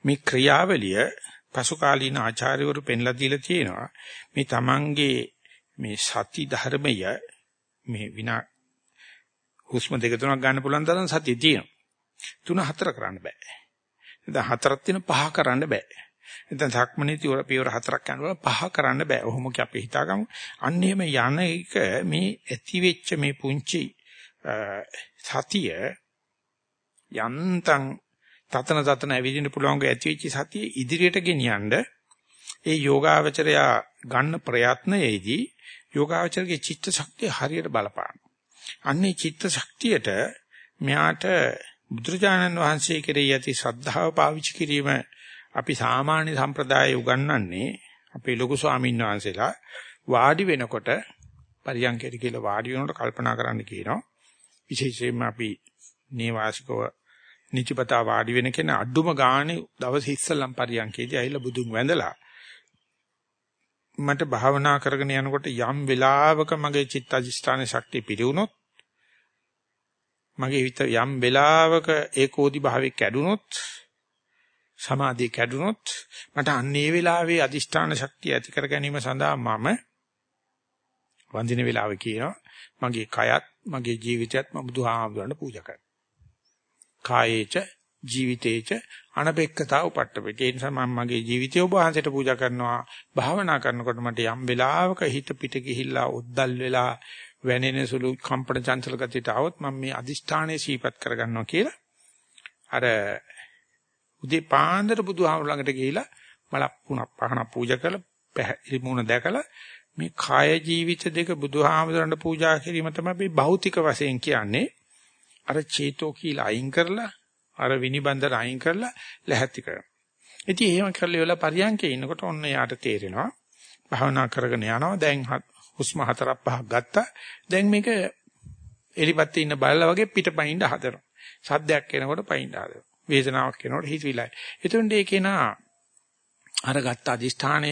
මේ ක්‍රියාවලිය පසු කාලීන ආචාර්යවරු පෙන්ලා දීලා තියෙනවා මේ Tamanගේ මේ සති ධර්මය මේ විනා හුස්ම දෙක තුනක් ගන්න පුළුවන් තරම් සතිය තියෙනවා. තුන හතර කරන්න බෑ. දැන් හතරක් තියෙන පහ කරන්න බෑ. දැන් ධක්මනේ තියර පියවර හතරක් යනකොට පහ කරන්න බෑ. ඔහොම කි අපි හිතාගමු. අන්න එහෙම යන එක මේ ඇති වෙච්ච මේ පුංචි සතිය යන්තම් තතන තතන ඇවිදින්න පුළුවන් ගේ ඇති වෙච්ච සතිය ඉදිරියට ගෙනියනද ඒ යෝගාවචරයා ගන්න ප්‍රයත්නයේදී යෝගාවචරගේ චිත්ත ශක්තිය හරියට බලපාන. අන්නේ චිත්ත ශක්තියට මෙයාට බුදුරජාණන් වහන්සේ කෙරෙහි ඇති ශ්‍රද්ධාව පාවිච්චි කිරීම අපි සාමාන්‍ය සම්ප්‍රදායේ උගන්වන්නේ අපේ ලොකු ස්වාමීන් වහන්සේලා වාඩි වෙනකොට පරියන්කයට කියලා වාඩි වෙනකොට කල්පනා කරන්න කියනවා විශේෂයෙන්ම අපි නේවාසිකව නිචපතා වාඩි වෙන කෙනා අඩුම ගානේ දවස් ඉස්සල්ලාම් පරියන්කේදී ඇවිල්ලා බුදුන් වැඳලා මට භාවනා කරගෙන යනකොට යම් වෙලාවක මගේ චිත්ත අධිෂ්ඨාන ශක්තිය පිරිවුනොත් මගේ හිත යම් වෙලාවක ඒකෝදි භාවයක් කැඩුනොත් සමාධිය කැඩුනොත් මට අන්නේ වෙලාවේ අදිෂ්ඨාන ශක්තිය ඇති කර ගැනීම සඳහා මම වඳින වෙලාවේ කියනවා මගේ කයත් මගේ ජීවිතයත් මම බුදුහාමුදුරන්ට පූජා කරනවා. කායේච ජීවිතේච අනපෙක්කතා උපට්ඨපේ. ඒ නිසා මම මගේ ජීවිතය ඔබ වහන්සේට පූජා කරනවා. භාවනා කරනකොට මට යම් වෙලාවක හිත පිට ගිහිල්ලා ඔද්දල් වෙලා වැනෙන සුළු කම්පන චංචල ගතියට આવොත් මම මේ අදිෂ්ඨානයේ සීපත් කරගන්නවා කියලා අර උදේ පාන්දර බුදුහාමුදුර ළඟට ගිහිලා මලක් පුණක් පහන පූජා කරලා පැහැදිලි මුණ දැකලා මේ කාය ජීවිත දෙක බුදුහාමුදුරන්ට පූජා කිරීම තමයි භෞතික වශයෙන් කියන්නේ අර චේතෝ කියලා අයින් කරලා අර විනිබන්දර අයින් කරලා ලැහැත්ති කරනවා. ඉතින් එහෙම කරලා ඉවල පරියන්කේ ඉන්නකොට ඔන්න යාට තේරෙනවා භාවනා කරගෙන යනවා දැන් හුස්ම හතරක් පහක් ගත්තා දැන් මේක එලිපත් ඉන්න බලලා වගේ පිටපයින්ද හදනවා. සද්දයක් එනකොට පයින්ද හදනවා. වේදනාවක් එනකොට හිතවිලයි. එතකොට ඒකේ නා අර ගත්ත අදිෂ්ඨානය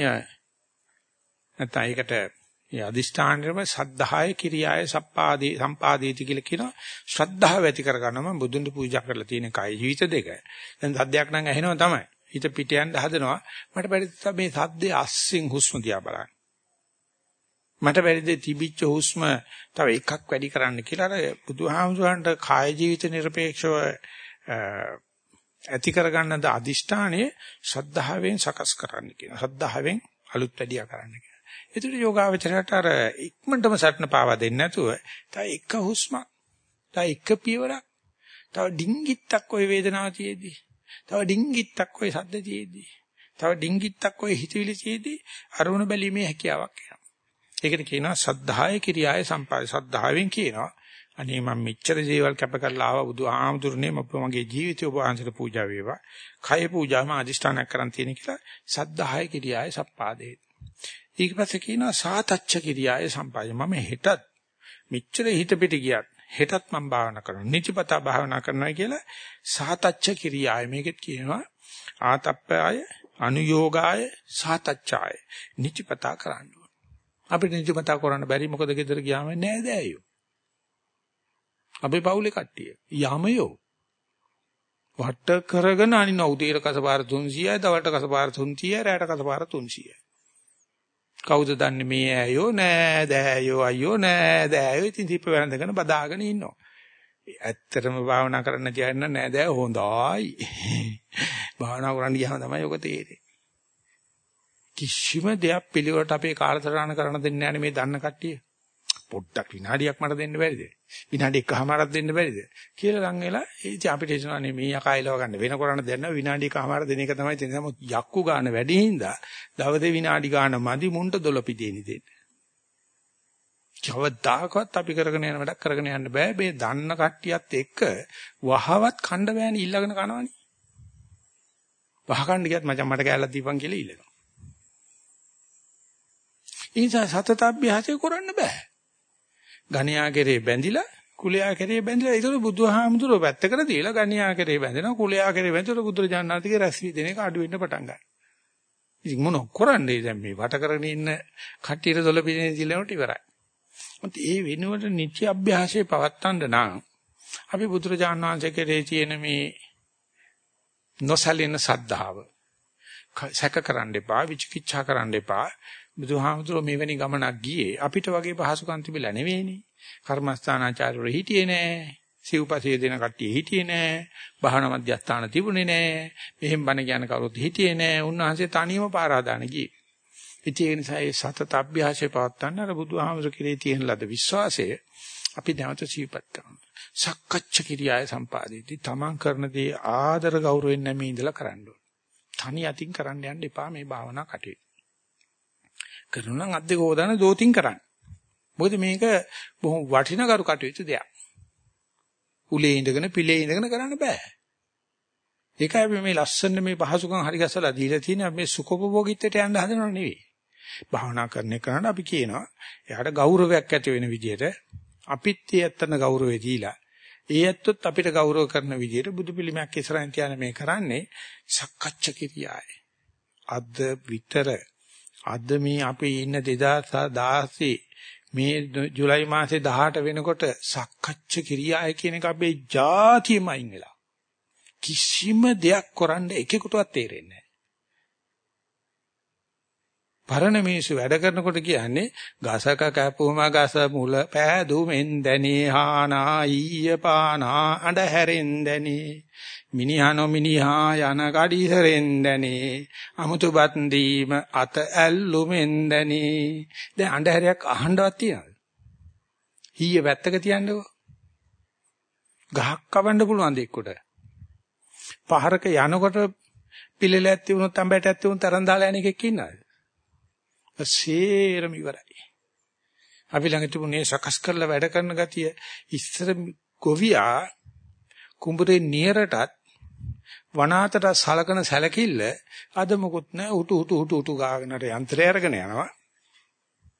නැත්නම් ඒකට ඒ අදිෂ්ඨානෙම සද්ධාය කිරියාය සප්පාදේ සම්පාදේති කියලා කියනවා. ශ්‍රද්ධාව ඇති කරගන්නම බුදුන් පූජා කරලා තියෙන කයි ජීවිත දෙක. දැන් සද්දයක් නම් ඇහෙනවා තමයි. හිත පිට යන්න හදනවා. මට බැරිද මේ සද්දේ අස්සින් හුස්ම දිහා බලන්න. මට බැරිද තිබිච්ච හුස්ම තව එකක් වැඩි කරන්න කියලා අර බුදුහාමුදුරන්ට කාය ජීවිත নিরপেক্ষව ඇති කරගන්න ද අදිෂ්ඨානයේ ශ්‍රද්ධාවෙන් සකස් කරන්න කියනවා. ශ්‍රද්ධාවෙන් අලුත් වැඩියා කරන්න කියනවා. ඒතර යෝගාවචරයට අර ඉක්මනටම සටන පාවා දෙන්නේ නැතුව තව එක හුස්මක් තව එක පියවරක් තව ඩිංගිත්තක් ওই වේදනාව තියේදී තව ඩිංගිත්තක් ওই සද්ද තියේදී තව ඩිංගිත්තක් ওই හිතවිලි තියේදී අරුණ බැලීමේ හැකියාවක් එනවා. ඒකට කියනවා සද්ධාය කිරියාය සම්පාද සද්ධාවෙන් කියනවා අනේ මම මෙච්චර දේවල් කැප කරලා ආවා බුදු ආමතුරුනේ මගේ ජීවිතය ඔබ වහන්සේට පූජා වේවා. කය පූජාම අදිෂ්ඨානයක් කරන් තියෙන කියලා සද්ධාය කිරියාය සම්පාදේ. ඊට පස්සේ කියනවා සාතච්ච කිරියාය සම්පාදේ. මම හෙටත් මෙච්චර හිත පිට ගියත් හෙටත් මම භාවනා කරනවා. නිචපතා භාවනා කරනවා කියලා සාතච්ච කිරියාය මේකෙත් කියනවා ආතප්පය අනුയോഗාය සාතච්චාය නිචපතා කරන්න අපිට නිජමතා කරන්න බැරි මොකද ගෙදර ගියාම නෑ දෑයෝ. අපේ පවුලේ කට්ටිය යමයෝ. වට කරගෙන අනින උදේට කසපාර 300යි දවල්ට කසපාර 300යි රැට කසපාර 300යි. කවුද දන්නේ මේ ඇයෝ නෑ දෑයෝ අයියෝ නෑ දෑයෝ ඉතින් දීප වැරඳගෙන බදාගෙන ඉන්නවා. ඇත්තටම භාවනා කරන්න තියන්න නෑ දෑ හොඳයි. භාවනා කරන්න ගියාම තමයි ඔක තේරෙන්නේ. කිසිම දෙයක් පිළිවෙලට අපේ කාලසටහන කරන්න දෙන්නේ නැහැ මේ දන්න කට්ටිය. පොඩ්ඩක් විනාඩියක් මට දෙන්න බැරිද? විනාඩි එකමාරක් දෙන්න බැරිද? කියලා ලං වෙලා ඉතින් අපිට හිතනවානේ මේ යකායිලව ගන්න වෙන කරණ දෙන්න විනාඩි එකමාර දෙන එක තමයි තියෙන්නේ. නමුත් යක්කු ගන්න වැඩි හින්දා දවසේ විනාඩි ගන්න මදි මුන්ට දොළපිදේනි දෙන්න. කවදාකවත් අපි කරගෙන යන වැඩක් කරගෙන යන්න බෑ. මේ දන්න කට්ටියත් එක්ක වහවත් ඛණ්ඩ බෑනේ ඊළඟන කනවනේ. වහකණ්ඩ ගියත් මචං මට කැලලා දීපන් කියලා ඉල්ලනවා. ඒ නිසා සතත අභ්‍යාසය කරන්න බෑ. ගණ්‍යා කෙරේ බැඳිලා කුලයා කෙරේ බැඳිලා ඒක බුදුහාමුදුරුව පැත්තකට තියලා ගණ්‍යා කෙරේ බැඳෙනවා කුලයා කෙරේ බැඳලා බුදුරජාණන්තුගේ රැස් වී දෙන එක අඩු වෙන්න පටන් ගන්නවා. ඉතින් මොන කරන්නේ දැන් මේ වට කරගෙන ඉන්න කට්ටියට දොළ පිටින් දිලනට ඉවරයි. මොකද ඒ වෙනුවට නිත්‍ය අභ්‍යාසයේ පවත්තන්න නම් අපි බුදුරජාණන් වහන්සේ කෙරේ තියෙන මේ නොසලින සද්ධාව සැක කරන්න එපා විචිකිච්ඡා කරන්න එපා බුදුහාමුදුරුවෝ මෙවැනි ගමනක් ගියේ අපිට වගේ පහසුකම් තිබිලා නෙවෙයිනේ. කර්මස්ථානාචාර්යවරු හිටියේ නෑ. සිව්පසේ දෙන කට්ටිය හිටියේ නෑ. භාවනා මධ්‍යස්ථාන තිබුණේ නෑ. මෙහෙම බණ කියන කවුරුත් හිටියේ නෑ. උන්වහන්සේ තනියම පාරාදාන ගියේ. ඉතින් ඒ නිසා ඒ සතත අභ්‍යාසය පවත්වන්න අර බුදුහාමුදුරු කෙරේ තියෙන ලද විශ්වාසය අපි නැවත සිහිපත් කරනවා. සක්කච්ඡ කිරියාය සම්පාදිතී තමන් කරන දේ ආදර ගෞරවයෙන් නැමී ඉඳලා කරන්න ඕන. තනි අතින් කරන්න යන්න එපා මේ භාවනා කටයුතු. කරනවා නම් අද්දේ හොදාන දෝතින් කරන්න. මොකද මේක බොහොම වටිනා කරු කටයුතු දෙයක්. උලේ ඉඳගෙන පිලේ ඉඳගෙන කරන්න බෑ. ඒකයි අපි මේ ලස්සන මේ පහසුකම් හරි ගැසලා දීලා තියෙන මේ සුඛෝපභෝගීත්වයට යන්න හදනව නෙවෙයි. භාවනා කරන එකට අපි කියනවා එයාට ගෞරවයක් ඇති වෙන විදිහට අපිත් ඒ ඇත්තන ගෞරවය දීලා ඒ ඇත්තොත් අපිට ගෞරව කරන විදිහට බුදු පිළිමයක් ඉස්සරහින් තියාන මේ කරන්නේ සක්කච්ඡ කිරියායි. අද විතර අද මේ අපි ඉන්න 2016 මේ ජූලයි මාසේ 18 වෙනකොට සක්කච්ඡ කිරියාය කියන එක අපේ જાතියම අයින් වෙලා. කිසිම දෙයක් කරන්න එකෙකුටවත් තේරෙන්නේ නැහැ. පරණ මිනිස්සු වැඩ කරනකොට කියන්නේ ගසක කැපුම ගස මුල පෑදුමෙන් දැනී හානා ඊය පානා අඬ හැරෙන් දැනී. මිනිහා මිනිහා යන කඩිසරෙන් දැනී. අමුතුපත් දීම අත ඇල්ලුමෙන් දැනී. දැන් අඬ හැරයක් අහන්නවත් තියනද ඊය වැත්තක තියන්නකෝ. ගහක් කවන්න පුළුවන් දෙයකට පහරක යනකොට පිළිල ඇත්ති වුණොත් අඹයට ඇත්ති වුණොත් තරන් දාලා යන එකෙක් ඉන්නවද? සේරම ඉවරයි. අපි ළඟ තිබුණේ සකස් කරලා වැඩ කරන ගතිය ඉස්සර ගොවියා කුඹුරේ නියරටත් වනාතට සලකන සැලකිල්ල අද මොකුත් නැහැ. උටු උටු උටු උටු ගාගෙනට යන්ත්‍රය අරගෙන යනවා.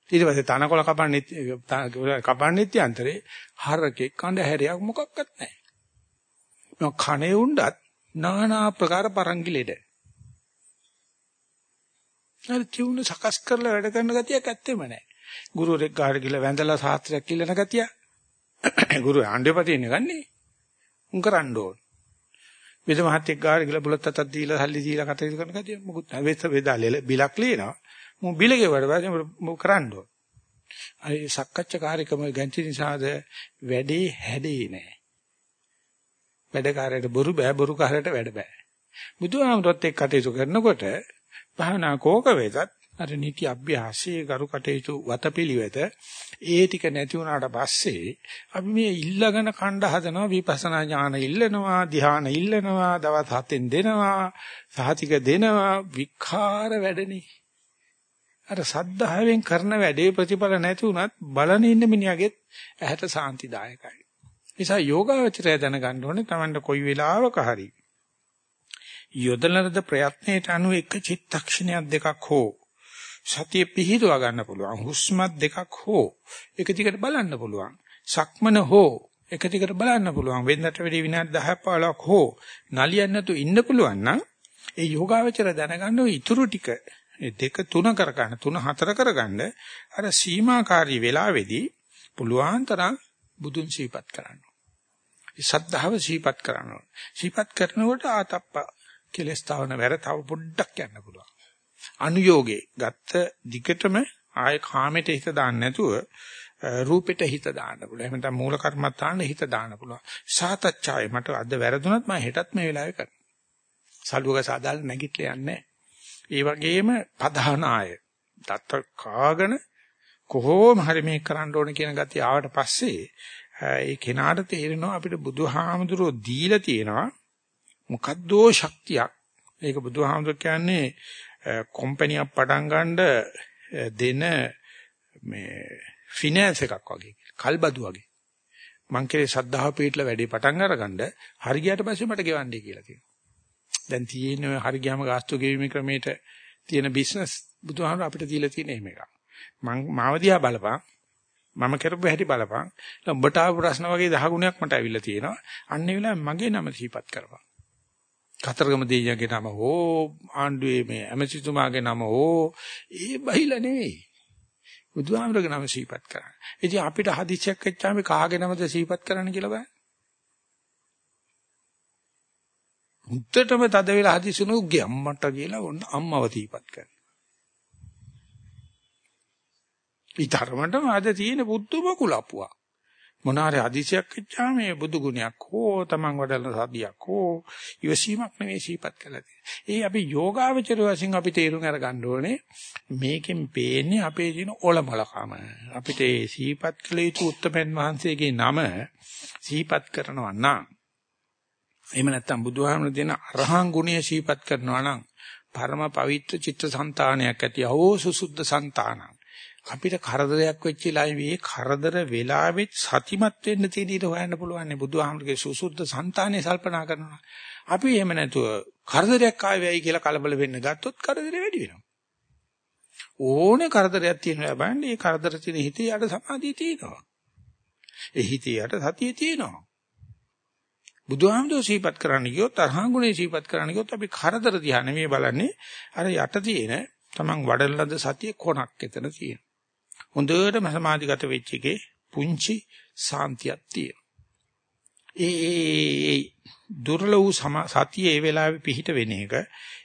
ඊට පස්සේ තනකොළ කපන්නෙත් කපන්නෙත් යන්ත්‍රේ හරකේ කඳ හැරයක් මොකක්වත් නැහැ. මම කණේ උණ්ඩත් নানা ආකාර පරංගිලෙඩ අර චුණ සකස් කරලා වැඩ කරන ගතියක් ඇත්තෙම නැහැ. ගුරුවරෙක් ගාඩ ගිහලා වැඳලා සාත්‍රයක් කිල්ලන ගතිය. ගුරු ආණ්ඩේපතියනේ ගන්නේ. උන් කරන්න ඕන. වෙද මහත්තයෙක් ගාඩ ගිහලා බුලත් අතක් දීලා සල්ලි දීලා කටයුතු කරන ගතිය මොකුත් නැහැ. වෙද වෙදාලේ බිලක් ලියනවා. මු බිල ගෙවුවට පස්සේ මු කරන්න ඕන. අය සක්කච්ඡ කාර්යක්‍රම ගැන්ති නිසාද වැඩේ හැදේ නැහැ. වැඩකාරයට බොරු බෑ බොරු කාරයට වැඩ බෑ. බුදුහාමුදුරත් එක්ක කටයුතු කරනකොට භාවනා කෝක වේදත් අර නීති අභ්‍යාසයේ ගරු කටයුතු වතපිලිවෙත ඒ ටික නැති වුණාට පස්සේ අපි මේ ඉල්ලගෙන කණ්ඩ හදනවා විපස්සනා ඥාන ඉල්ලනවා ධ්‍යාන ඉල්ලනවා දවස් හතෙන් දෙනවා සහතික දෙනවා විකාර වැඩනේ. අර සද්ධාවෙන් කරන වැඩේ ප්‍රතිඵල නැති වුණත් බලන ඉන්න මිනිහගෙත් ඇහැට සාන්තිදායකයි. නිසා යෝගාවචරය දැනගන්න ඕනේ Tamanට කොයි වෙලාවක හරි යොදලනද ප්‍රයත්නයට අනුව එක චිත්තක්ෂණයක් දෙකක් හෝ සතිය පිහිටුවා ගන්න පුළුවන් හුස්මත් දෙකක් හෝ එක දිගට බලන්න පුළුවන් සක්මන හෝ එක දිගට බලන්න පුළුවන් වෙනදට වැඩි විනාඩි 10ක් 15ක් හෝ නලියන්න නැතු ඉන්න පුළුවන් නම් ඒ යෝගාවචර දැනගන්න ඔය ඉතුරු ටික ඒ දෙක තුන කරගන්න තුන හතර කරගන්න අර සීමාකාරී වෙලාවේදී පුළුවන් තරම් බුදුන් සීපත් කරන්න. ඒ සද්ධාව සීපත් කරනවා. සීපත් කරනකොට ආතප්ප කෙලස් තවන වැර තව පොඩ්ඩක් යන්න පුළුවන්. අනුയോഗේ ගත්ත දිගටම ආය කාමයට හිත දාන්න නැතුව රූපෙට හිත දාන්න පුළුවන්. එහෙම නැත්නම් මූල කර්මත්තාන්න හිත දාන්න පුළුවන්. සාතච්ඡාය මට අද වැරදුනත් මම හෙටත් මේ වෙලාවේ කරනවා. සල්ුවක සාදාල් නැගිටලා යන්නේ ඒ වගේම පධානාය දත්ත කාගෙන කොහොම හරි මේක කරන්න ඕන කියන ගතිය ආවට පස්සේ ඒ කෙනාට තේරෙනවා අපිට බුදුහාමුදුරෝ දීලා තියෙනවා මොකද්දෝ ශක්තියක්. ඒක බුදුහාමුදුර කියන්නේ කම්පැනියක් පටන් ගන්න දෙන මේ ෆිනෑන්ස් එකක් වගේ කල්බදු වගේ. මං කියේ සද්ධාව පිටලා වැඩි පටන් අරගන්න හරි ගියට පස්සේ මට ගෙවන්නේ කියලා කියනවා. දැන් තියෙන හරි ගියාම ගාස්තු ගෙවීමේ ක්‍රමයට තියෙන බිස්නස් බුදුහාමුදුර අපිට දීලා තියෙන එහෙම එකක්. මං මාව දිහා බලපන්. මම කරපු හැටි බලපන්. උඹට ආපු ප්‍රශ්න වගේ 10 ගුණයක් මට ඇවිල්ලා තියෙනවා. අන්නේ වෙලාවේ මගේ නම සිහිපත් කරපන්. කතරගම දෙයියගේ නම හෝ ආණ්ඩුවේ මේ ඇමතිතුමාගේ නම හෝ ඒ බහිලා නෙවෙයි. බුදුහාමරගේ නම සිහිපත් කරන්න. ඉතින් අපිට හදිසියක් වෙච්චාම කාගේ නමද සිහිපත් කරන්න කියලා බෑ. උත්තරම තද වෙලා හදිසුණු උගේ අම්මට කියලා ඔන්න අම්මව සිහිපත් කරනවා. ඊතරමටම අද තියෙන බුද්ධම කුලප්පුවා. මොනාරි අදිශයක් වෙච්චාම මේ බුදු ගුණයක් හෝ තමන් වඩන සතියක් හෝ ඉවසීමක් නෙවෙයි සීපත් කළා ඒ අපි යෝගාවචර වශයෙන් අපි තේරුම් අරගන්න ඕනේ මේකෙන් පේන්නේ අපේ තියෙන ඔලමලකම. අපිට ඒ සීපත් කළ යුතු උත්තමයන් වහන්සේගේ නම සීපත් කරනවා නම් එහෙම නැත්නම් බුදුහාමුදුරු දෙන අරහං ගුණය සීපත් කරනවා නම් පරම පවිත්‍ර චිත්තසංතානයක් ඇති අවෝ සුසුද්ධ సంతානං අපිට කරදරයක් වෙච්ච ලායි කරදර වෙලාවෙත් සතිමත් වෙන්න තියෙන ඊට හොයන්න පුළුවන් නේ බුදුහාමුදුරගේ සුසුද්ධ సంతානේ සල්පනා කරනවා. අපි එහෙම නැතුව කරදරයක් ආවේයි කියලා කලබල වෙන්න ගත්තොත් කරදරේ වැඩි වෙනවා. ඕනේ කරදරයක් තියෙනවා බලන්න ඒ කරදර තියෙන හිතේ යට සමාධිය තියෙනවා. ඒ හිතේ යට සතිය තියෙනවා. බුදුහාමුදුරුවෝ සීපත් කරන්න ගියොත් අරහංගුණේ සීපත් කරන්න ගියොත් අපි කරදර දිහා නෙමෙයි බලන්නේ අර යට තියෙන තමන් වඩන ලද සතිය කොනක් එතන තියෙනවා. හොඳටම සමාධිගත වෙච්ච එකේ පුංචි සාන්තියක් තියෙනවා. ඒ දුර්ල වූ සතිය ඒ වෙලාවේ පිහිට වෙන එක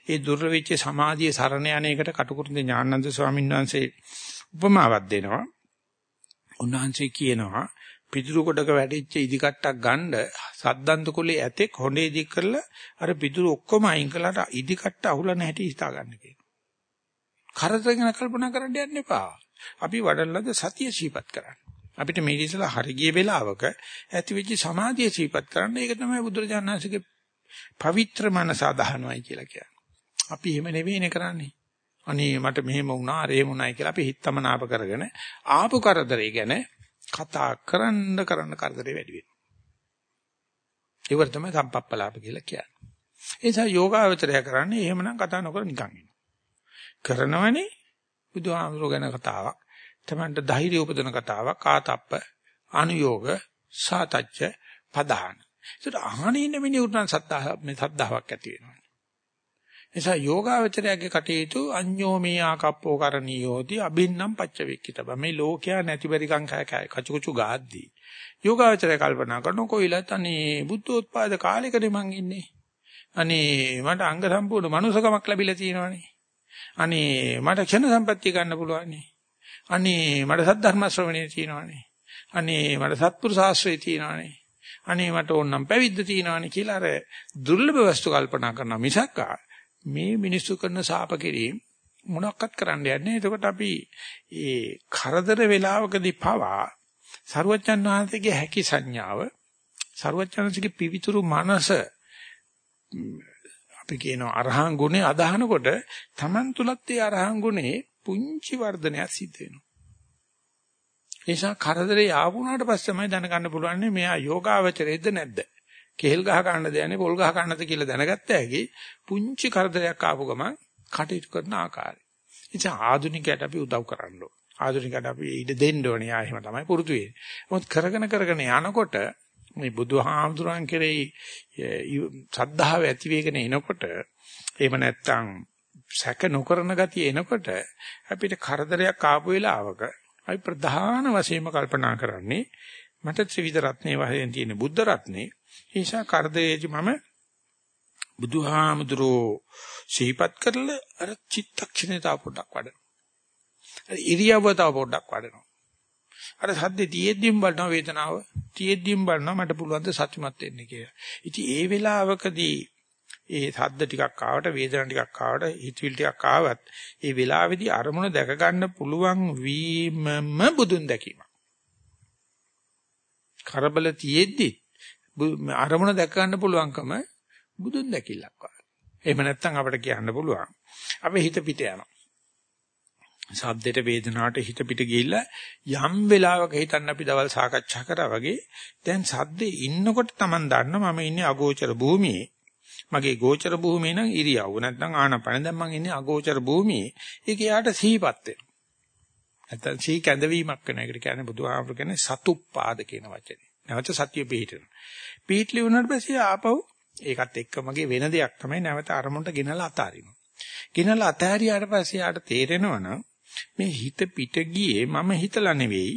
ඒ දුර්ල වෙච්ච සමාධියේ සරණ යන එකට කටුකුරුන්ද ඥානන්ද ස්වාමීන් වහන්සේ උපමාවක් දෙනවා. උන්වහන්සේ කියනවා පිටුරු කොටක වැටිච්ච ඉදි කට්ටක් ගන්න සද්දන්ත කුලේ ඇතෙක් හොඬේ දික් කරලා අර පිටුරු ඔක්කොම අයින් කළාට ඉදි කට්ට අහුලන හැටි හිතා ගන්න කියනවා. කරදර ගැන කල්පනා කරන්න යන්න එපා. අපි වඩලද සතිය සීපත් කරන්න. අපිට මේ ඉස්සලා හරි ගිය වෙලාවක ඇති වෙච්ච සමාධිය සීපත් කරන්න ඒක තමයි බුදුරජාණන්සේගේ පවිත්‍ර මනස අදහනවයි කියලා කියන්නේ. අපි එහෙම නෙවෙයිනේ කරන්නේ. අනේ මට මෙහෙම වුණා අර එහෙම වුණායි කියලා අපි හිතමනාප කරගෙන ආපු කරදරේ ගැන කතා කරන්න කරන්න කරදරේ වැඩි වෙනවා. ඒවට තමයි සම්පප්පලාප කියලා කියන්නේ. ඒ නිසා යෝගාවචරය කරන්නේ එහෙමනම් කතා නොකර නිකන් ඉන්න. කරනවනේ බුදුහාමුදුරුවෝ ගැන කතාවක්. තමන්ට ධෛර්ය උපදන කතාවක් ආතප්ප අනුയോഗ සාතච්ච පදාන. ඒකට අහනින්න මිනිහුට නම් සද්ධා මේ සද්ධාාවක් ඇති වෙනවා. නිසා යෝගාවචරයේ කටයුතු අඤ්ඤෝ මේ ආකප්පෝ කරණීයෝති අබින්නම් පච්චවෙක්කිතබ මේ ලෝකයා නැති බැරිකම් කචුකුචු ගාද්දී යෝගාවචරය කල්පනා කරන කොයිලත් අනේ බුද්ධෝත්පාද කාලෙකනේ මං ඉන්නේ අනේ මට අංග සම්පූර්ණ මනුසකමක් ලැබිලා තියෙනවානේ අනේ මට ක්ෂණ සම්පත්තිය ගන්න පුළුවන්නේ. අනේ මට සද්ධර්ම ශ්‍රවණය තියෙනවානේ. අනේ මට සත්පුරු ශාස්ත්‍රය තියෙනවානේ. අනේ මට ඕනනම් පැවිද්ද තියෙනවානේ කියලා අර දුර්ලභ වස්තු කල්පනා කරනවා මිසක් මේ මිනිස්සු කරන සාප කිරීම මොනක්වත් කරන්න යන්නේ. එතකොට අපි ඒ කරදර වේලාවකදී පවා සරුවච්චන් වහන්සේගේ හැකි සංඥාව සරුවච්චන්සේගේ පිවිතුරු මනස අපි කියන අරහං ගුණේ අදහනකොට Taman තුලත් ඒ අරහං ගුණේ පුංචි වර්ධනයක් සිද්ධ වෙනවා. ඒ නිසා කරදරේ ආවුණාට පස්සේ තමයි දැනගන්න පුළුවන් මෙයා යෝගාවචරයේද නැද්ද? කෙහෙල් ගහ ගන්න දෙයන්නේ පොල් ගහ ගන්නද කියලා දැනගත්ත හැකි පුංචි කරදරයක් ආපු ගමන් කටයුතු කරන ආකාරය. ඉතින් ආධුනිකයට අපි උදව් කරන්න ඕන. ආධුනිකයට අපි ඉඩ දෙන්න ඕනේ. ආ එහෙම තමයි පුරුදු වෙන්නේ. මොකද කරගෙන කරගෙන යනකොට මේ බුදුහාමුදුරන් කෙරෙහි සද්ධාව ඇති වෙගෙන එනකොට එහෙම නැත්නම් සැක නොකරන ගතිය එනකොට අපිට කරදරයක් ආපු වෙලාවක අපි ප්‍රධාන වශයෙන්ම කල්පනා කරන්නේ මට ත්‍රිවිධ රත්නේ වශයෙන් තියෙන බුද්ධ රත්නේ ඒ නිසා කරදරේදී මම බුදුහාමුදුරෝ සිහිපත් කරලා අර චිත්තක්ෂණේ තා පොඩ්ඩක් වඩනවා. අර ඉරියව්ව තා පොඩ්ඩක් වඩනවා. අර සද්දේ තියෙද්දිම බලන වේදනාව තියෙද්දිම බලනවා මට පුළුවන් ද සත්‍යමත් වෙන්න කියලා. ඉතින් ඒ වෙලාවකදී ඒ සද්ද ටිකක් ආවට වේදනා ටිකක් ආවට හිතවිලි ටිකක් ආවත් ඒ වෙලාවේදී අරමුණ දැක ගන්න පුළුවන් වීමම බුදුන් දැකීම. කරබල තියෙද්දි අරමුණ දැක ගන්න පුළුවන්කම බුදුන් දැකිල්ලක් වගේ. එහෙම නැත්නම් අපිට කියන්න පුළුවන්. අපේ හිත පිට යනවා. සද්දෙට වේදනාවට හිත පිට ගිහිල්ලා යම් වෙලාවක හිතන්න අපි දවල් සාකච්ඡා කරා වගේ දැන් සද්දේ ඉන්නකොට Taman දන්න මම ඉන්නේ අගෝචර භූමියේ. මගේ ගෝචර භූමියේ නම් ඉරියව්ව නැත්නම් ආනපන දැන් මම ඉන්නේ අගෝචර භූමියේ. ඒක යාට සීපත් වෙනවා. නැත්නම් සී කැඳවීමක් වෙන එකට කියන්නේ බුදුහාමුදුර කියන්නේ සතුප්පාද කියන වචනේ. නැවත සතිය පිහිටන. පිහිටලි වුණාට පස්සේ ආපහු ඒකත් එක්ක මගේ වෙන දෙයක් තමයි නැවත අරමුණට ගෙනලා අතාරිනවා. ගෙනලා අතාරියාට පස්සේ ආට තේරෙනවා නම් මේ හිත පිට ගියේ මම හිතලා නෙවෙයි.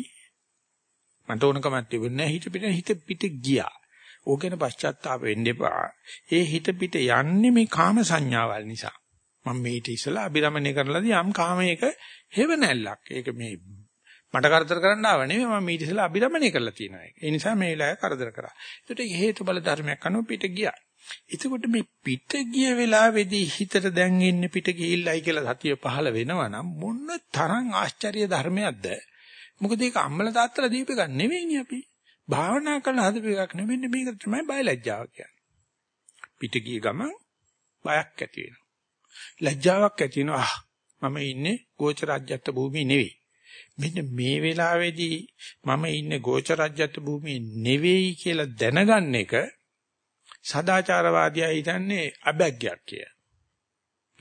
මට ඕනකමක් තිබුණේ හිත පිට හිත පිට ගියා. ඕකෙන පශ්චාත්තාප වෙන්න එපා. ඒ හිත පිට යන්නේ මේ කාම සංඥාවල් නිසා. මම මේ ඊට ඉස්සලා අභිරමණය කරලාදී යම් කාමයක හේව නැල්ලක්. ඒක මේ මට කරදර කරන්න ආව නෙමෙයි මම ඊට ඉස්සෙල්ලා අභිරමණය කරලා තියෙනවා ඒක. ඒ නිසා මේ වෙලාවේ කරදර කරා. ඒකට හේතු බල ධර්මයක් අනුව පිට ගියා. එතකොට මේ පිට ගිය වෙලාවේදී හිතට දැන් ඉන්නේ පිට ගිහිල්ලයි කියලා සතිය පහළ වෙනවා නම් මොන තරම් ආශ්චර්ය ධර්මයක්ද? මොකද ඒක අම්මලා තාත්තලා දීප එක නෙවෙයිනේ අපි. භාවනා කරලා හදපු එකක් නෙවෙයි මේක තමයි බයලජ්ජාව කියන්නේ. පිට ගිය ගමන් බයක් ඇති වෙනවා. ලැජ්ජාවක් ඇති වෙනවා. මම ඉන්නේ ගෝචරාජ්‍යත්ව භූමියේ නෙවෙයි. මෙන්න මේ වෙලාවේදී මම ඉන්නේ ගෝචරජ්‍යත් භූමියේ නෙවෙයි කියලා දැනගන්න එක සදාචාරවාදියා හිතන්නේ අබැග්යක් කිය.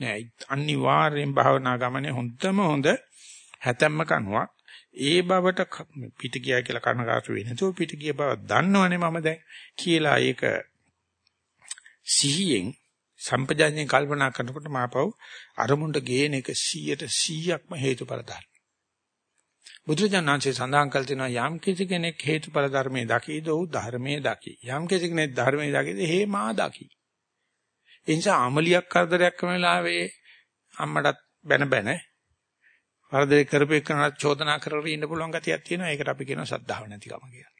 නෑ අනිවාර්යෙන් භාවනා ගමනේ හොඳම හොඳ හැතැම්ම කනුවක් ඒ බවට පිට ගියා කියලා කනගාටු වෙන්නේ. ඒක පිට ගිය බව දන්නවනේ මම දැන් කියලා ඒක සිහියෙන් සම්පජාඤ්ඤයෙන් කල්පනා කරනකොට මාපව් අරමුණට ගේන එක 100ට 100ක්ම හේතුඵල ධර්ම. බුදුජානනාංශේ සඳහන් කළ තියෙනවා යම් කිසි කෙනෙක් හේතුඵල ධර්මයේ දකීද ඔහු ධර්මයේ දකි. යම් කිසි කෙනෙක් ධර්මයේ දකීද හේමා දකි. ඒ නිසා අමලියක් කරදරයක් කරන වෙලාවේ අම්මටත් බැන බැන වරදේ කරපේකනට චෝදනා කරගෙන ඉන්න පුළුවන් ගතියක් තියෙනවා. ඒකට අපි කියනවා සද්ධාව නැතිකම කියලා.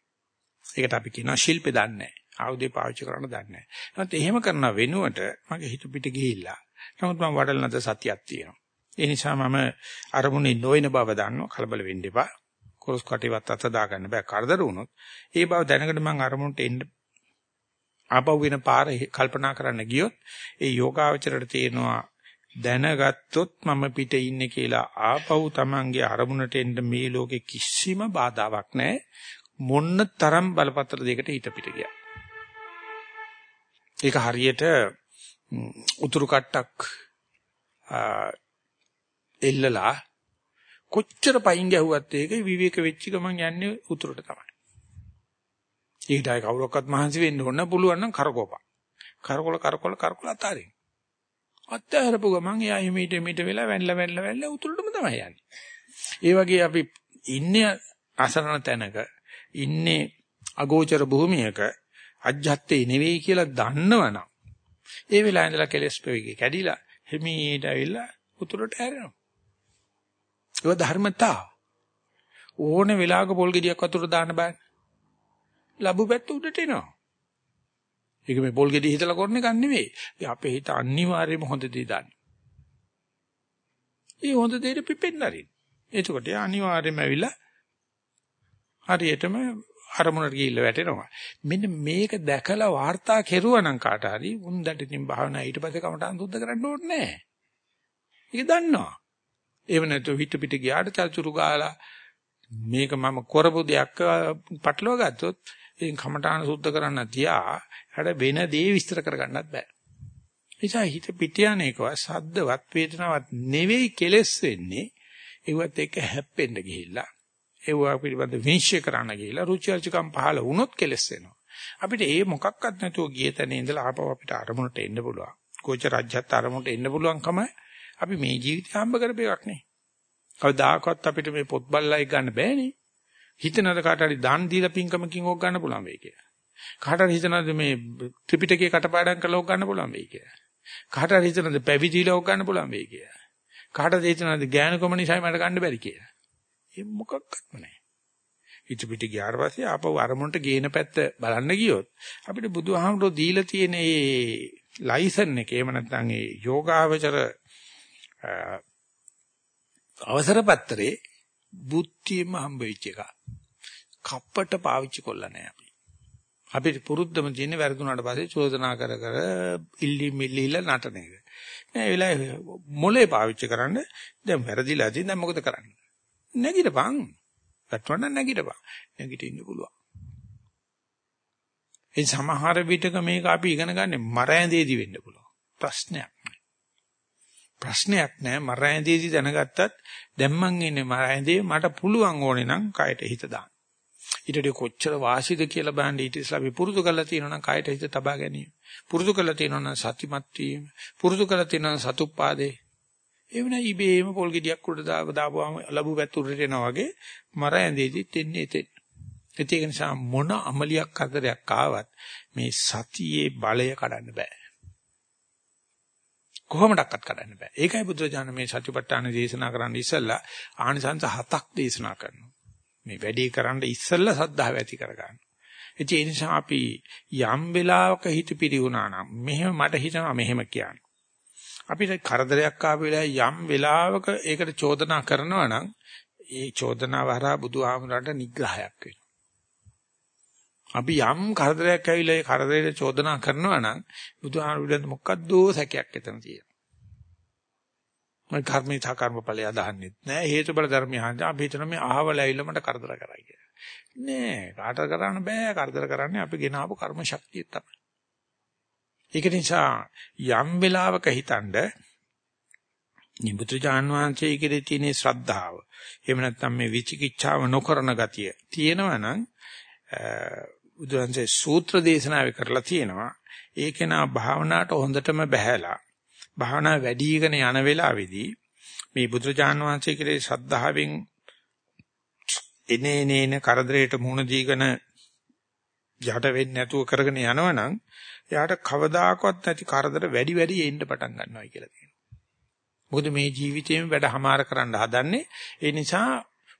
ඒකට අපි කියනවා ශිල්පේ දන්නේ නැහැ. ආයුධේ පාවිච්චි කරන්න දන්නේ නැහැ. නමුත් එහෙම කරන වෙනුවට මගේ හිත පිට ගිහිල්ලා. නමුත් මම වඩලනද සතියක් තියෙනවා. ඒ නිසා මම අරමුණේ නොවන බව දන්නවා. කලබල වෙන්න එපා. කොරස් කටේවත් අත දාගන්න බෑ. කරදර වුණොත් ඒ බව දැනගෙන මම අරමුණට එන්න ආපහු වෙන පාර කල්පනා කරන්න ගියොත් ඒ යෝගාවචරයට තේනවා දැනගත්තොත් මම පිට ඉන්නේ කියලා ආපහු Tamange අරමුණට එන්න මේ ලෝකේ කිසිම බාධාවක් නැහැ මොන්න තරම් බලපත්‍ර දෙයකට හිත පිට ගියා ඒක හරියට උතුරු කට්ටක් එල්ලලා කොච්චර පයින් ගැහුවත් ඒක විවේක වෙච්ච ගමන් යන්නේ උතුරට තමයි. ඒකටයි කවුරක්වත් මහන්සි වෙන්න ඕන පුළුවන් නම් කරකෝපා. කරකොල කරකොල කරකොල අතාරින්. අත්හැරපු ගමන් එයා හිමීට මිට වෙලා වැල්ල වැල්ල වැල්ල උතුරටම තමයි යන්නේ. ඒ වගේ අපි ඉන්නේ අසරණ තැනක ඉන්නේ අගෝචර භූමියක අජ්ජත්තේ නෙවෙයි කියලා දන්නවනම් ඒ වෙලාවේ ඉඳලා කෙලස් පෙවිගේ කැඩිලා හිමීට ඇවිල්ලා උතුරට හැරෙනවා. ඒක ධර්මතා. ඕනේ වෙලාවක පොල් ගෙඩියක් වතුර දාන්න බෑ. ලැබු පැත්ත උඩට එනවා. ඒක මේ පොල් ගෙඩිය හිතලා කරන එකක් නෙවෙයි. අපේ හිත අනිවාර්යයෙන්ම හොඳ දේ දාන්නේ. ඒ හොඳ දෙයට පිපෙන්න ආරින්. එතකොට අනිවාර්යයෙන්ම ඇවිල්ලා හරියටම අරමුණට ගිහිල්ලා වැටෙනවා. මෙන්න මේක දැකලා වාර්තා කෙරුවා නම් කාට හරි උන්දට ඉතින් භාවනා ඊට පස්සේ කමටහන් සුද්ධ කරන්න ඕනේ නැහැ. ඒක දන්නවා. ඒව නැතුව හිත පිට ගියාට චල්චුරු ගාලා මේක මම කරපු දෙයක් පටලවා ගත්තොත් ඉතින් කමටහන් සුද්ධ කරන්න තියා හැඩ වෙන දේ විස්තර කරගන්නත් බෑ. නිසා හිත පිට යන එකව සද්දවත් වේදනාවක් නෙවෙයි කෙලස් වෙන්නේ ඒවත් එක්ක හැප්පෙන්න ගිහිල්ලා ඒවා පිළිබඳ විනිශ්චය කරන්න ගිහිල්ලා රුචි අරුචිකම් පහළ වුණොත් කෙලස් වෙනවා. අපිට ඒ මොකක්වත් නැතුව ගිය තැන ඉඳලා ආපහු අපිට අරමුණට එන්න පුළුවන්. කෝච රාජ්‍යත් අරමුණට එන්න පුළුවන්කම අපි මේ ජීවිතය හම්බ කරපේවක් නේ. කවදාකවත් අපිට මේ පොත් බල්ලයි ගන්න බෑනේ. හිතනද කාට හරි දාන් දීලා පින්කමකින් ඕක ගන්න පුළුවන් වෙයි කියලා. කාට හරි හිතනද මේ ත්‍රිපිටකේ කටපාඩම් කරලා ඕක ගන්න පුළුවන් වෙයි කියලා. කාට හරි හිතනද පැවිදිලා ඕක ගන්න පුළුවන් වෙයි කියලා. කාට හරි හිතනද ඥානකම නිසායි මට ගන්න බැරි කියලා. ඒ මොකක්වත්ම නැහැ. හිත පිට ගියාට පස්සේ ආපහු අරමුණට ගේන පැත්ත බලන්න ගියොත් අපිට බුදුහාමුදුරෝ දීලා තියෙන මේ ලයිසන් එක එහෙම නැත්නම් ඒ යෝගාවචර අවසර පත්‍රේ බුද්ධියම හම්බ වෙච්ච එක. කප්පට පාවිච්චි කොල්ල නැහැ අපි. අපිට පුරුද්දම තියෙන්නේ වැරදුනාට පස්සේ චෝදනා කර කර ඉල්ලි මිල්ලිල නටන එක. නෑ ඒ වෙලාවේ මොලේ පාවිච්චි කරන්න දැන් වැරදිලා තියෙන දැන් මොකද කරන්නේ? නැගිටපන්. වැටුණා නැගිටපන්. නැගිටින්න පුළුවන්. ඒ සමහර විටක මේක අපි ඉගෙන ගන්න මරෑඳේදී වෙන්න පුළුවන්. ප්‍රශ්නයක් නෑ. ප්‍රශ්නයක් නෑ මරෑඳේදී දැනගත්තත් දැන් මං ඉන්නේ මරෑඳේ මට පුළුවන් ඕනේ නම් කයට හිත දාන්න. ඊටදී කොච්චර වාසිද කියලා බලන්න ඊට ඉස්සලා අපි පුරුදු කරලා තියෙනවා නම් කයට හිත තබා ගැනීම. පුරුදු කරලා තියෙනවා නම් සතිමත් වීම. පුරුදු කරලා තියෙනවා නම් සතුප්පාදේ. ඒ වෙනා ඉබේම පොල් ගෙඩියක් උඩ දාව දාපුවාම ලැබු පැතුරට එනවා වගේ මර ඇඳේදිත් එන්නේ එතෙන්. ඒක නිසා මොන අමලියක් කරදරයක් ආවත් මේ සතියේ බලය කඩන්න බෑ. කොහොමඩක්වත් කඩන්න බෑ. ඒකයි බුදුරජාණන් මේ සතිපට්ඨාන දේශනා කරන්න ඉස්සෙල්ලා ආනිසංස හතක් දේශනා කරනවා. මේ වැඩේ කරන්න ඉස්සෙල්ලා සද්ධාව ඇති කරගන්න. ඒ නිසා අපි යම් වෙලාවක හිත පිරිුණා නම් මෙහෙම මට හිතනවා මෙහෙම කියන්නේ. අපිට කරදරයක් ආපු වෙලාවේ යම් වෙලාවක ඒකට චෝදනා කරනවා නම් ඒ චෝදනාව හරහා බුදුහාමුදුරන්ට නිග්‍රහයක් වෙනවා. අපි යම් කරදරයක් ඇවිල්ලා ඒ කරදරේට චෝදනා කරනවා නම් බුදුහාමුදුරන්ට මොකද්ද සැකයක් එතන තියෙනවා. මම කර්මී තා කර්මඵලය අදහන්නේ නැහැ හේතු බල ධර්මය අහන්නේ අපි හිතන මේ අහවල ඇවිල්ලා මට කරදර කරයි කියලා. නෑ කාටද කරන්න බෑ කරදර කරන්නේ අපි ගෙන ආපු කර්ම ශක්තිය තමයි. ඒක නිසා යම් වෙලාවක හිතනද නිබුදුජාන් වහන්සේ කෙරේ තියෙන ශ්‍රද්ධාව එහෙම නැත්නම් මේ විචිකිච්ඡාව නොකරන ගතිය තියෙනවා නම් බුදුන්සේ සූත්‍ර දේශනාවේ කරලා තියෙනවා ඒකේනා භාවනාවට හොඳටම බහැලා භාවනා වැඩිගෙන යන වෙලාවේදී මේ බුදුජාන් වහන්සේ කෙරේ ශ්‍රද්ධාවෙන් එනේ නේන කරදරයට මුහුණ දීගෙන යට වෙන්නේ නැතුව කරගෙන යනවනම් එයාට කවදාකවත් නැති කරදර වැඩි වැඩි එන්න පටන් ගන්නවා කියලා කියනවා. මොකද මේ ජීවිතේම වැඩ හමාර කරන්න හදන්නේ ඒ නිසා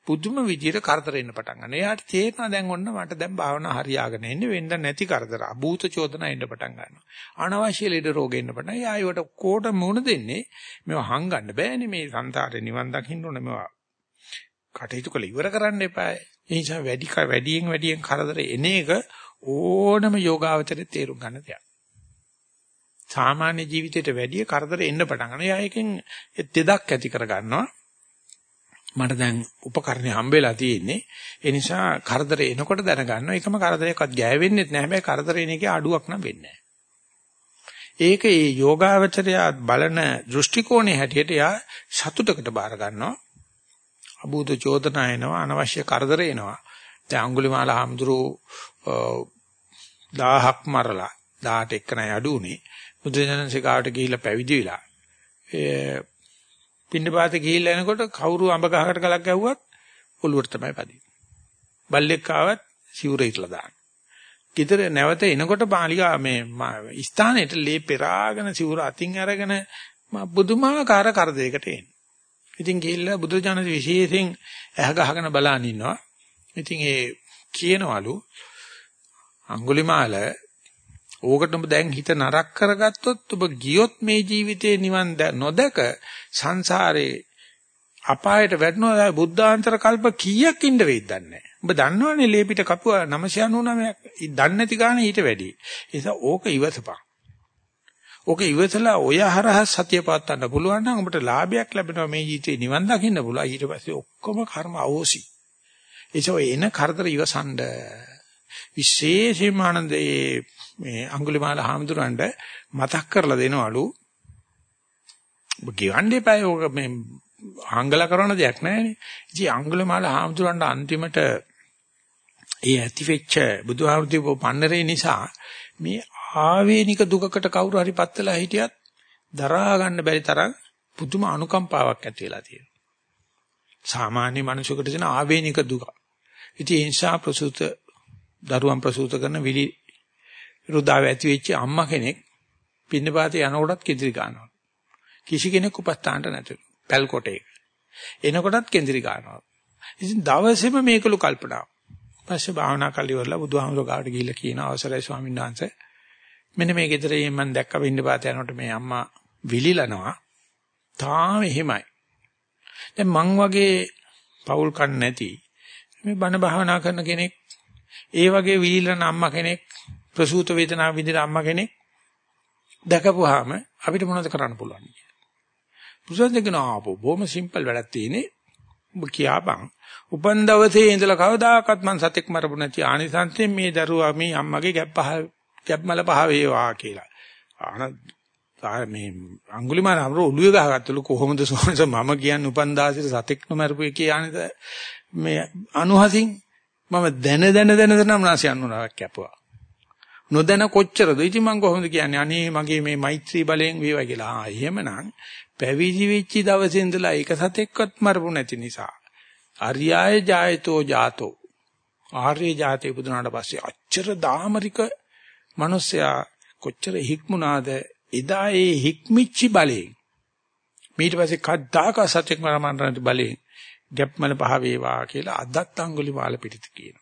පුදුම විදියට කරදර එන්න පටන් ගන්නවා. එයාට තේරෙනවා දැන් ඔන්න මට දැන් භාවනා හරියාගෙන එන්නේ වෙන්න නැති කරදර. අභූත චෝදනා එන්න පටන් ගන්නවා. අනවශ්‍ය ලෙඩ රෝග එන්න පටන්. එයා ඒවට කොට මුණ දෙන්නේ මේවා හංගන්න බෑනේ මේ සංසාරේ නිවන් දකින්න ඕනේ මේවා. කටයුතු කළ ඉවර කරන්න එපා. ඒ නිසා වැඩි වැඩියෙන් වැඩියෙන් කරදර එන එක ඕනම යෝගාවචරයේ තේරුම් ගන්න දෙයක්. සාමාන්‍ය ජීවිතයට වැඩිය කරදර එන්න පටන් ගන්නවා. එයා එකෙන් දෙදක් ඇති කර ගන්නවා. මට දැන් උපකරණේ හම්බෙලා තියෙන්නේ. ඒ නිසා කරදර එනකොට දැනගන්නවා. එකම කරදරයක්වත් ගෑවෙන්නේ නැහැ. හැබැයි කරදර එන එකේ අඩුවක් නම් වෙන්නේ ඒක ඒ යෝගාවචරය බලන දෘෂ්ටි කෝණේ හැටියට යා සතුටකට බාර ගන්නවා. අභූත චෝදනා එනවා, අනවශ්‍ය කරදර එනවා. දැන් අඟුලිමාල හාමුදුරුවෝ 1000ක් මරලා 18 එක්කනයි අඩු උනේ. බුදුසසුනේ කාට ගිහිල්ලා පැවිදි වෙලා. ඒ පින්නපාත ගිහිල්ලා එනකොට කවුරු අඹ ගහකට ගලක් ගැහුවත් ඔළුවට තමයි පදින්නේ. බල්ලෙක් ආවත් සිවුර ඉట్లా දාන්න. ගෙදර නැවත එනකොට පාලිකා මේ ස්ථානෙට ලේ පෙරාගෙන සිවුර අතින් අරගෙන බුදුමාකාර කරදයකට එන්නේ. ඉතින් ගිහිල්ලා බුදුජානක විශේෂයෙන් ඇහ ගහගෙන බලන් ඉන්නවා. ඉතින් ඒ කියනවලු අඟුලිමාල ඕකට ඔබ දැන් හිත නරක කරගත්තොත් ඔබ ගියොත් මේ ජීවිතේ නිවන් නොදක සංසාරේ අපායට වැටෙනවා බුද්ධාන්තර කල්ප කීයක් ඉන්න වෙයිද දන්නේ ඔබ දන්නවනේ ලේපිට කපුව 999ක් දන්නේ නැති ගානේ ඊට වැඩි. ඒ නිසා ඕක ඉවසපන්. ඕක ඉවසලා ඔය හරහා සතිය පවත්වන්න පුළුවන් නම් ඔබට ලාභයක් ලැබෙනවා මේ ජීවිතේ නිවන් දකින්න පුළුවන්. ඊට පස්සේ ඔක්කොම කර්ම අවෝසි. ඒසෝ එන කරදර ඉවසන්න. විශේෂයෙන්ම ආනන්දේ මේ අඟුලිමාල හාමුදුරන්ට මතක් කරලා දෙනවලු ඔබ ගෙවන්න එපා ඔක මේ ආංගල කරන දෙයක් නැහැනේ. ඉතින් අඟුලිමාල හාමුදුරන්ට අන්තිමට ඒ ඇතිවෙච්ච බුදුහාමුදුරුවෝ පන්නරේ නිසා මේ ආවේනික දුකකට කවුරු හරි පත් වෙලා හිටියත් දරා ගන්න බැරි තරම් පුදුම අනුකම්පාවක් ඇති වෙලා තියෙනවා. සාමාන්‍ය මිනිසෙකුට තියෙන ආවේනික දුක. ඉතින් ඒ නිසා ප්‍රසූත දරුවන් ප්‍රසූත කරන විලි රුදාව ඇති වෙච්ච අම්මා කෙනෙක් පින්නපාතේ යනකොටත් කිඳිරි ගන්නවා. කිසි කෙනෙක් උපස්ථානට නැතුළු. පැල් කොටේ. එනකොටත් කෙඳිරි ගන්නවා. ඉතින් දවසේම මේකලු කල්පනා. පස්සේ භාවනා කළි වරලා බුදුහාමුදුර ගාවට ගිහිල්ලා කියන අවසරයි ස්වාමීන් වහන්සේ. මෙන්න මේ ගෙදරේ මම දැක්ක පින්නපාත යනකොට මේ අම්මා විලිලනවා. තාම එහෙමයි. දැන් මං වගේ පෞල් කන් නැති මේ බණ භාවනා කරන කෙනෙක් ඒ වගේ විලිලන අම්මා කෙනෙක් ප්‍රසූත වේදනාව විඳින අම්මා කෙනෙක් දැකපුවාම අපිට මොනවද කරන්න පුළුවන් කියලා. පුසුන් දෙකන ආපෝ බොහොම සිම්පල් වැඩක් තියෙන්නේ. ඔබ කියාපන්. උපන් දවසේ ඉඳලා කවදාකවත් මං සතෙක් මරපු නැති ආනිසංසයෙන් මේ දරුවා මේ අම්මගේ ගැප් පහ ගැප්මල පහ වේවා කියලා. ආන මේ අඟුලිමාල අමර ඔළුවේ ගහගත්තලු කොහොමද සෝනස මම කියන්නේ උපන් දාසිර සතෙක් නොමරපු එකේ ආනද මේ අනුහසින් මම දැන දැන දැන දැන මනස යන්නුනාවක් කැපුවා. නොදැන කොච්චරද? ඉතින් මම කොහොමද කියන්නේ? අනේ මගේ මේ මෛත්‍රී බලයෙන් වේවා කියලා. ආ එහෙමනම් පැවිදි වෙච්ච දවසේ ඉඳලා ඒක සතෙක්වත් මරපු නැති නිසා. අරියාය ජායතෝ ජාතෝ. ආර්ය ජාතේ පුදුනාට පස්සේ අච්චර දාමරික මිනිසයා කොච්චර හික්මුණාද එදා ඒ හික්මිච්චි බලයෙන් ඊට පස්සේ කද්දාක සත්‍යක් මරමන්න බලයෙන් ගැප්මල පහ වේවා කියලා අදත් අඟුලිමාල පිටිත කියනවා.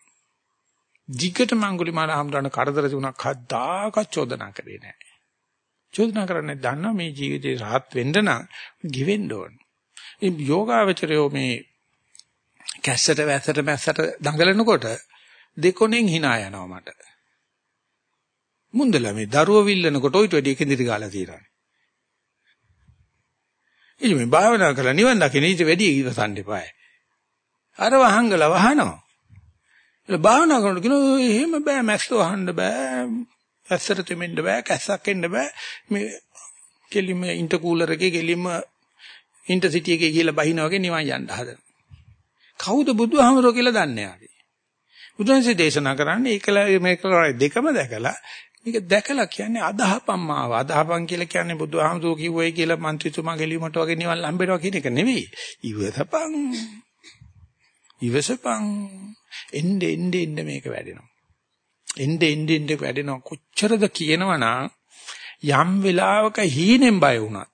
දිගටම අඟුලිමාල හම්දාන කරදර තුනක් හදාක චෝදනා කරේ නැහැ. චෝදනා කරන්නේ දන්නා මේ ජීවිතේ rahat වෙන්න නම් ගිවෙන්න ඕන. මේ යෝගාවචරයෝ මේ කැස්සට වැස්සට මැස්සට දඟලනකොට දෙකොණෙන් hina යනවා මට. මුන්දලා මේ දරුව විල්ලනකොට ඔයිට වැඩි කෙඳිරි ගාලා තියෙනවා. ඉතින් මේ භාවනා කරලා නිවන් දකින්න ඊට වැඩි ඉවසන්න එපායි. අර වහංගල වහනවා. භාවනා කරනකොට කියනවා එහෙම බෑ මැස්සෝ අහන්න බෑ ඇස්සට තෙමෙන්න බෑ කැස්සක් එන්න බෑ. මේ කෙලිම ඉන්ටර්කූලර් එකේ කෙලිම ඉන්ටර්සිටි එකේ කියලා බහිනා වගේ නිවන් යන්න හදන කවුද බුදුහාමරෝ කියලා දන්නේ ආවේ බුදුන්සේ දේශනා කරන්නේ ඒකලා මේක දෙකම දැකලා මේක දැකලා කියන්නේ අදහපම් මාව. අදහපම් කියලා කියන්නේ බුදුහාමරෝ කිව්වයි කියලා മന്ത്രിතුමා ගැලීමට වගේ නිවන් ලම්බෙනවා කියන එක නෙවෙයි. ඉවතපම් ඉවසපන්. එnde එnde එnde මේක වැඩෙනවා. එnde එnde එnde වැඩෙනවා. කොච්චරද කියනවනම් යම් වෙලාවක හීනෙන් බය වුණත්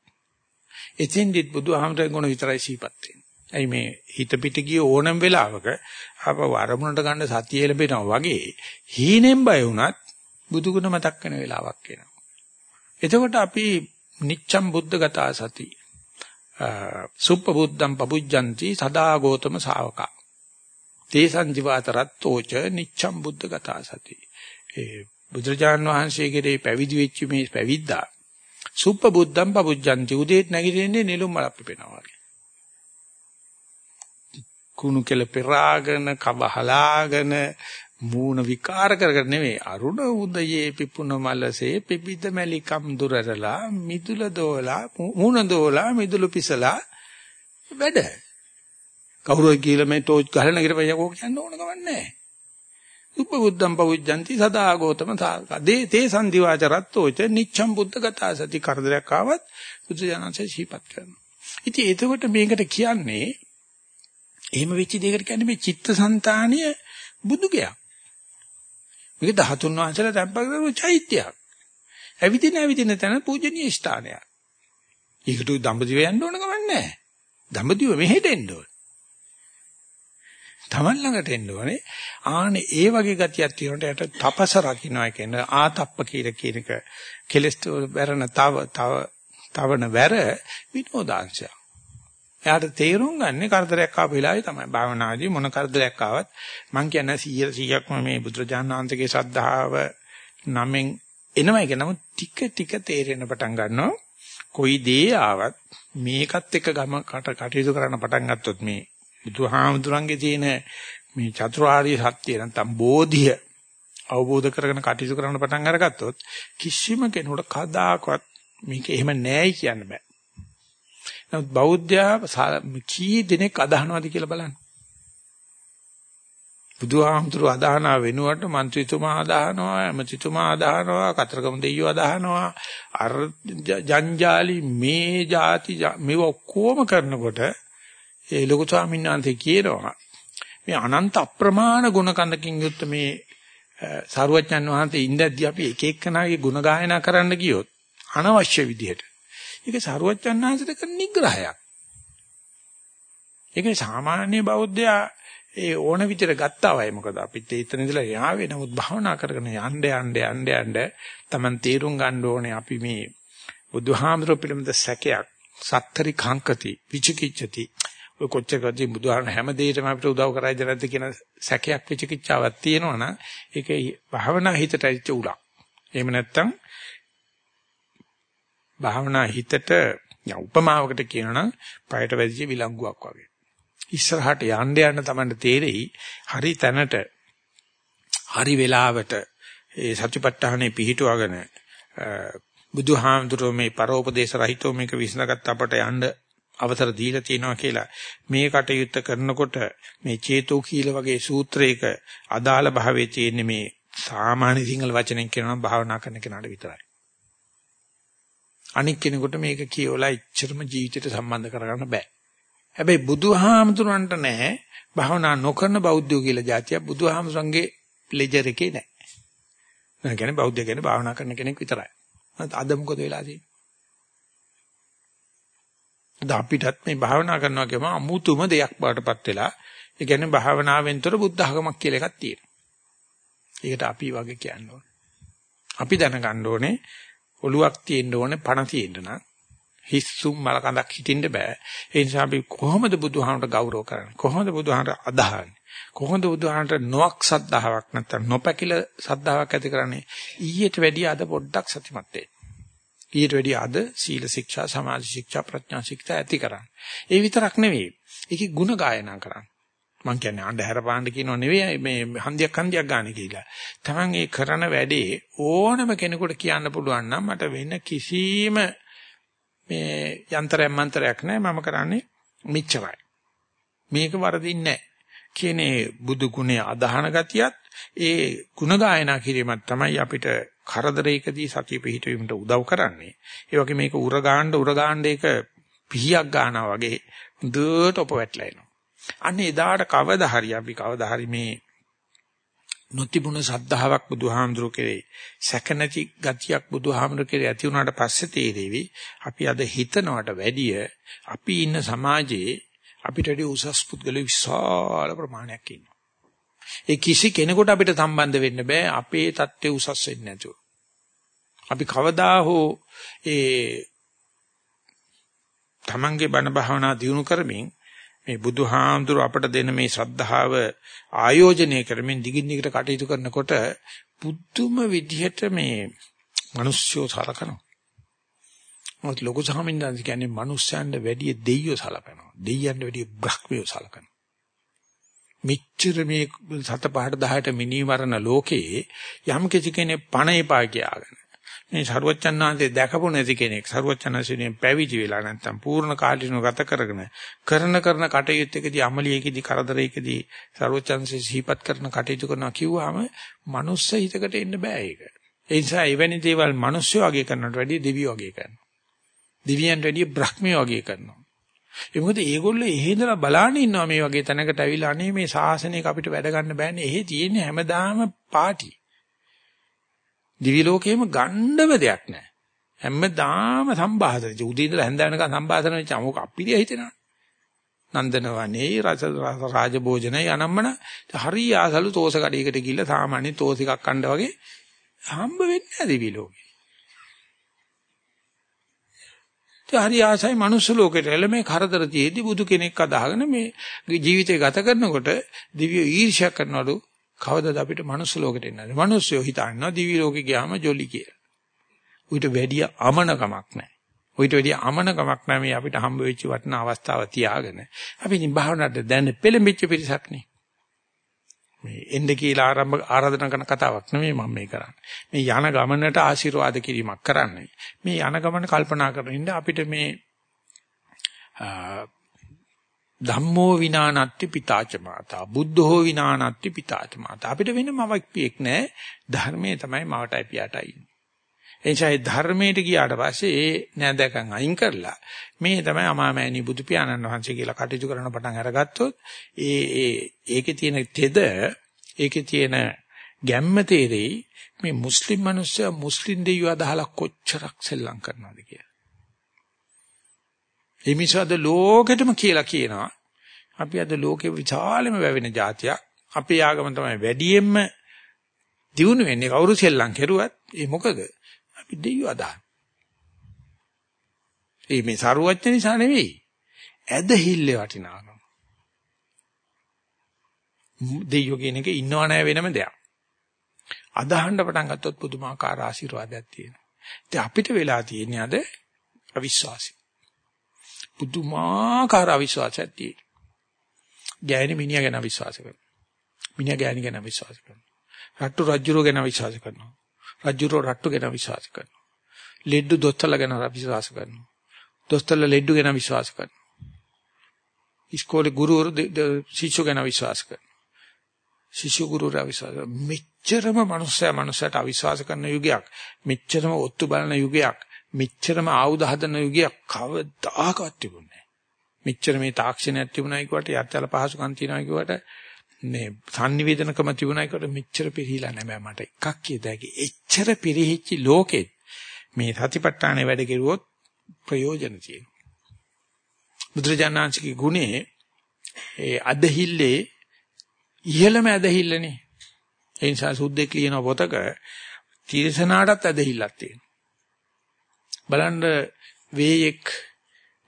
එතෙන්දිත් බුදුහාමරගේ ගුණ විතරයි සීපත් වෙන්නේ. ඇයි මේ හිත පිට ගිය ඕනම වෙලාවක අප වරමුණට ගන්න සතිය ලැබෙනවා වගේ හීනෙන් බය වුණත් බුදු ගුණ මතක් වෙන වෙලාවක් එනවා. එතකොට අපි නිච්ඡම් බුද්ධගතා සති සුප්ප බුද්ධම් පබුජ්ජಂತಿ සදා ගෝතම ශාවකා තේසං ජීවාතරත්තෝච නිච්ඡම් බුද්ධගතා සති. ඒ බුදුරජාන් වහන්සේගේ පැවිදි වෙච්ච මේ පැවිද්දා සුප්ප බුද්ධම් පබුජ්ජಂತಿ උදේට නැගිටින්නේ නෙළුම් මලක් පිපෙනවා වගේ. කුණු කෙල පෙරාගෙන කබහලාගෙන මූණ විකාර කරගෙන නෙවෙයි අරුණ උදයේ පිපුණ මලසේ පිපිද මැලිකම් දුරරලා මිදුල දෝලා මූණ දෝලා මිදුළු පිසලා වැඩ. කවුරුයි කියලා මේ ටෝච් ගහලා නගිරපය කෝ කියන්න ඕන ගමන් නැහැ උපබුද්ධම් පවුජ්ජಂತಿ සදා ගෝතම සාකා දේ තේ සංදිවාචරත්තෝච නිච්ඡම් බුද්ධ ගතා සති කරදරයක් ආවත් බුදු ජානන්සේ සිහිපත් කරනවා ඉතින් එතකොට මේකට කියන්නේ එහෙම වෙච්ච දෙයකට කියන්නේ මේ චිත්තසංතානිය බුදුගයක්. මේක 13 වහන්සේලා තැම්ප කරපු චෛත්‍යයක්. ඇවිදින ඇවිදින තැන පූජනීය ස්ථානයක්. ඒකට දඹදිව යන්න ඕන ගමන් නැහැ. දඹදිව මෙහෙට එන්න ඕන. Taman ළඟට එන්න ඕනේ. ආනේ ඒ වගේ ගතියක් තියෙනකොට යට තපස රකින්නයි කියන්නේ ආතප්ප කියලා කියන එක කෙලස්ත වැරණ තව තව තවන වැර විනෝදාංශයක්. එයාට තේරුම් ගන්න කරදරයක් ආපු වෙලාවේ තමයි භාවනාදී මොන කරදරයක් ආවත් මං කියන්නේ 100 100ක්ම මේ බුදුරජාණන් වහන්සේගේ ශ්‍රද්ධාව නමෙන් එනවයි කියන නමුත් ටික ටික තේරෙන්න පටන් ගන්නවා කොයි දේ ආවත් මේකත් එක්ක ගම කටයුතු කරන්න පටන් ගත්තොත් මේ බුදුහාමුදුරන්ගේ තියෙන මේ චතුරාර්ය සත්‍ය නැත්නම් බෝධිය අවබෝධ කරගෙන කටයුතු කරන්න පටන් අරගත්තොත් කිසිම කෙනෙකුට කදාකවත් මේක එහෙම නෑයි කියන්න බෑ. නමුත් බෞද්ධයා කී දෙනෙක් අදහනවද කියලා බලන්න. බුදුහාමුදුරුව අදහනා වෙනුවට മന്ത്രിතුමා අදහනවා, එමෙතිතුමා අදහනවා, කතරගම දෙවියෝ අදහනවා. අර ජංජාලි මේ જાති මේව ඔක්කොම කරනකොට ඒ ලොකු ස්වාමීන් වහන්සේ කියනවා මේ අනන්ත අප්‍රමාණ ගුණ කන්දකින් යුක්ත මේ සාරුවච්චන් වහන්සේ ඉඳද්දී අපි එක එක්කනාගේ ගුණ ගායනා කරන්න ගියොත් අනවශ්‍ය විදිහට. ඒක සරුවච්චන්හන්සේට කරන නිග්‍රහයක්. ඒක සාමාන්‍ය බෞද්ධයා ඒ ඕන විදිහට ගත්තා වයි මොකද අපිත් එතන ඉඳලා යාවේ. නමුත් භාවනා කරගෙන යන්න යන්න යන්න යන්න Taman තීරුම් ගන්න ඕනේ අපි මේ බුදුහාමර පිළිමද සැකයක්. සත්තරි කාංකති විචිකිච්ඡති. ඔය කොච්චරකදී බුදුහාමර හැම දෙයකම අපිට උදව් කරයිද නැද්ද කියන සැකයක් විචිකිච්ඡාවක් තියෙනවනම් ඒක භාවනා හිතට ඇවිත් උලක් එහෙම නැත්නම් භාවනා හිතට උපමාවකට කියනනම් පයට වැදිච්ච විලංගුවක් වගේ. ඉස්සරහට යන්න යන්න තමයි තේරෙයි හරි තැනට හරි වෙලාවට ඒ සත්‍යපට්ඨානේ පිහිටුවගෙන බුදුහාමුදුරුවෝ මේ පරෝපදේශ රහිතව මේක විසඳගත් අපට යන්න අවසර දීලා තියෙනවා කියලා මේ කටයුත්ත කරනකොට මේ චේතෝ කීල වගේ සූත්‍රයක අදාළ භාවයේ තියෙන මේ සාමාන්‍ය සිංහල වචනෙන් කියනවා භාවනා කරන කෙනාට විතරයි. අනික් කෙනෙකුට මේක කියවලා ඉච්චරම ජීවිතයට සම්බන්ධ කරගන්න බෑ. හැබැයි බුදුහාමුදුරන්ට නැහැ භවනා නොකරන බෞද්ධයෝ කියලා જાතිය බුදුහාමුදුරන්ගේ ලෙජර් එකේ නැහැ. මම කියන්නේ බෞද්ධය කියන්නේ භාවනා කරන කෙනෙක් විතරයි. අද මොකද වෙලා තියෙන්නේ? අද අපිටත් මේ භාවනා කරනවා කියම අමුතුම දෙයක් බාටපත් වෙලා ඒ කියන්නේ භාවනාවෙන්තර බුද්ධ ධර්මයක් කියලා එකක් තියෙනවා. ඒකට අපි වගේ කියන්න ඕනේ. අපි දැනගන්න ඕනේ ඔලුවක් තියෙන්න ඕනේ පණ තියෙන්න නම් හිස්සුම් මල කඳක් හිටින්න බෑ. ඒ නිසා අපි කොහොමද බුදුහාමට ගෞරව කරන්නේ? කොහොමද බුදුහාමට අදහන්නේ? කොහොමද බුදුහාමට නොක් සද්ධාාවක් නැත්තම් නොපැකිල සද්ධාාවක් ඇති කරන්නේ? ඊට වැඩිය අද පොඩ්ඩක් සතිමත් වෙන්න. ඊට වැඩිය අද සීල ශික්ෂා, සමාධි ශික්ෂා, ප්‍රඥා ශික්ෂා ඇති කරන්න. ඒ විතරක් නෙවෙයි. ඒකේ ಗುಣ ගායනා කරන්න. මං කියන්නේ අන්ධහැර පාණ්ඩ කියනව නෙවෙයි මේ හන්දියක් හන්දියක් ගන්න කියලා. Taman ඒ කරන වැඩේ ඕනම කෙනෙකුට කියන්න පුළුවන් නම් මට වෙන කිසිම මේ යන්ත්‍රයක් මන්ත්‍රයක් නැහැ මම කරන්නේ මෙච්චරයි. මේක වරදින්නේ කියන්නේ බුදු ගුණය අදහන ගතියත් ඒ ಗುಣ ගායනා කිරීමත් තමයි අපිට කරදරයකදී සතිය පිහිටවීමට උදව් කරන්නේ. ඒ වගේ මේක උර ගාන්න උර ගාන්න ඒක පිහියක් ගන්නවා වගේ දුවට ඔප වැටලා එනවා. අන්න එදාට කවදා හරි අපි කවදා හරි මේ නොතිබුණ සද්ධාාවක් බුදුහාමුදුරු කෙරේ සැක නැති ගතියක් බුදුහාමුදුරු කෙරේ ඇති වුණාට පස්සේ තේරෙවි අපි අද හිතනවට වැඩිය අපි ඉන්න සමාජයේ අපිට වැඩි උසස් පුද්ගල විශාල ප්‍රමාණයක් ඉන්නවා. ඒ කිසි කෙනෙකුට අපිට සම්බන්ධ වෙන්න බෑ අපේ தත්ත්වය උසස් වෙන්නේ නැතුව. අපි කවදා හෝ ඒ තමන්ගේ බණ භාවනා දියුණු කරමින් මේ බුදුහාමුදුර අපට දෙන මේ ශ්‍රද්ධාව ආයෝජනය කරමින් දිගින් දිගට කටයුතු කරනකොට පුදුම විදිහට මේ මිනිස්සුෝ සලකනවා. මොකද ලොකු සාමින්දන්ස කියන්නේ මිනිස්සයන්ට වැඩිය දෙයියෝ සලකනවා. දෙයියන්ට වැඩිය බ්‍රහ්මයෝ සලකනවා. මෙච්චර මේ සත පහට 10ට මිනිවරණ ලෝකේ යම් කිසි කෙනෙක් පණ එපා කියාගෙන මේ සරුවච්චන්හන්සේ දැකපු නැති කෙනෙක් සරුවච්චන්හන්සේ පැවිදි වෙලා නැත්තම් පූර්ණ කාලීනව ගත කරගෙන කරන කරන කටයුත්තකදී අමලියකදී කරදරයකදී සරුවච්චන්හන්සේ සිහිපත් කරන කටයුතු කරනවා කිව්වහම මනුස්ස හිතකට එන්න බෑ ඒක. ඒ නිසා එවැනි දේවල් මිනිස්සු වගේ කරනට වැඩිය දෙවියෝ වගේ කරනවා. දෙවියන්ට වැඩිය බ්‍රහ්මයෝ වගේ කරනවා. ඒ මොකද ඒගොල්ලෝ එහෙ ඉඳලා බලාගෙන ඉන්නවා මේ වගේ තැනකට ඇවිල්ලා අනේ මේ ශාසනයක අපිට වැඩ ගන්න බෑනේ. එහෙ තියෙන්නේ හැමදාම පාටි. දිවි ලෝකේම ගණ්ඩව දෙයක් නැහැ. හැමදාම සම්බාධන. උදේ ඉඳලා හැන්ද වෙනකන් සම්බාධන වෙච්ච අමුක අපිරිය හිතෙනවා. නන්දනවනේ රස රාජභෝජන යනම්මන හරි ආසලු තෝස කඩේකට ගිහිල්ලා සාමාන්‍ය තෝස එකක් කන්න වගේ හම්බ වෙන්නේ නැහැ දිවි ලෝකේ. ඒ හරි ආසයි මනුස්ස ලෝකෙට එළ මේ කරදර තියේදී බුදු කෙනෙක් අදහගෙන මේ ජීවිතය ගත කරනකොට දිව්‍ය ඊර්ෂ්‍යා කරනවලු කවදද අපිට මනුස්ස ලෝකෙට එන්නද? මිනිස්සුયો හිතනවා දිවි ලෝකෙ ගියාම ජොලි කියලා. උවිත වැඩි අමනකමක් නැහැ. උවිත වැඩි අමනකමක් නැහැ මේ අපිට හම්බ වෙච්ච වටිනා අවස්ථාව තියාගෙන. අපි ඉතින් භාවනාවට දැන් පෙළඹිච්ච පිරිසක් නේ. මේ එන්න කියලා ආරම්භ ආරාධනා කරන කතාවක් නෙමෙයි මම මේ කරන්නේ. මේ යන ගමනට ආශිර්වාද කිරීමක් කරන්නේ. මේ යන ගමන කල්පනා කරන ඉන්න අපිට මේ ධම්මෝ විනානත්ති පිතාච මාතා බුද්ධෝ විනානත්ති පිතාච මාතා අපිට වෙන මවක් පියෙක් නැහැ ධර්මයේ තමයි මවටයි පියාටයි එනිසා ඒ ධර්මයට ගියාට පස්සේ ඒ නෑදකම් අයින් කරලා මේ තමයි අමාමෑණි බුදු පියාණන් වහන්සේ කියලා කටයුතු කරන පටන් අරගත්තොත් ඒ ඒ ඒකේ තියෙන තෙද ඒකේ තියෙන ගැම්ම තේරෙයි මේ මුස්ලිම් මිනිස්සු මුස්ලිම් දෙවියෝ අදහලා කොච්චරක් සෙල්ලම් කරනවද කියලා ඒ මිසද ලෝකෙටම කියලා කියනවා. අපි අද ලෝකේ විශාලම වැවෙන જાතියක්. අපේ ආගම තමයි වැඩියෙන්ම දිනු වෙන්නේ කවුරු සෙල්ලම් කෙරුවත් ඒ මොකද? අපි දෙයියෝ අදහන. ඒ මේ සරුවච්ච නිසා නෙවෙයි. ඇදහිල්ලේ වටිනාකම. දෙයියෝ කියන එක ඉන්නව නැහැ වෙනම දෙයක්. අදහන්න පටන් ගත්තොත් පුදුමාකාර ආශිර්වාදයක් තියෙනවා. ඉතින් අපිට වෙලා තියෙන්නේ අද අවිශ්වාසී. පුදුමාකාර අවිශ්වාසයක් තියෙනවා. ගෑණි මිනිහා ගැන විශ්වාස කරනවා. මිනිහා ගෑණි ගැන විශ්වාස කරනවා. රට්ටු රජුරෝ ගැන විශ්වාස කරනවා. රජුරෝ රට්ටු ගැන විශ්වාස කරනවා. ලෙඩ්ඩු දොස්තරල ගැන විශ්වාස කරනවා. දොස්තරල ලෙඩ්ඩු ගැන විශ්වාස කරනවා. ඉස්කෝලේ ගුරුවරු ශිෂ්‍ය ගැන විශ්වාස කරනවා. ශිෂ්‍ය ගුරුවරයා විශ්වාස මෙච්චරම මනුස්සයා මනුස්සයට අවිශ්වාස කරන යුගයක්. මෙච්චරම ඔත්තු බලන යුගයක්. මෙච්චරම ආයුධ හදන යුගයක් කවදාකවත් තිබුණේ නැහැ. මෙච්චර මේ තාක්ෂණයක් තිබුණයි කියවට යත්තල පහසුකම් තියනවා කියවට මේ sannivedanakama තිබුණයි කියවට මෙච්චර පිළිහිලා නැහැ මට එකක් කියතයි. එච්චර පිළිහිච්ච ලෝකෙත් මේ සතිපට්ඨානේ වැඩ කෙරුවොත් ප්‍රයෝජන තියෙනවා. බුදුරජාණන්සේගේ ගුණේ ඒ අදහිල්ලේ ඉහළම අදහිල්ලනේ. ඒ නිසා සුද්දෙක් ලියන පොතක තීරසනාටත් අදහිල්ලක් තියෙනවා. බලන්න වේයෙක්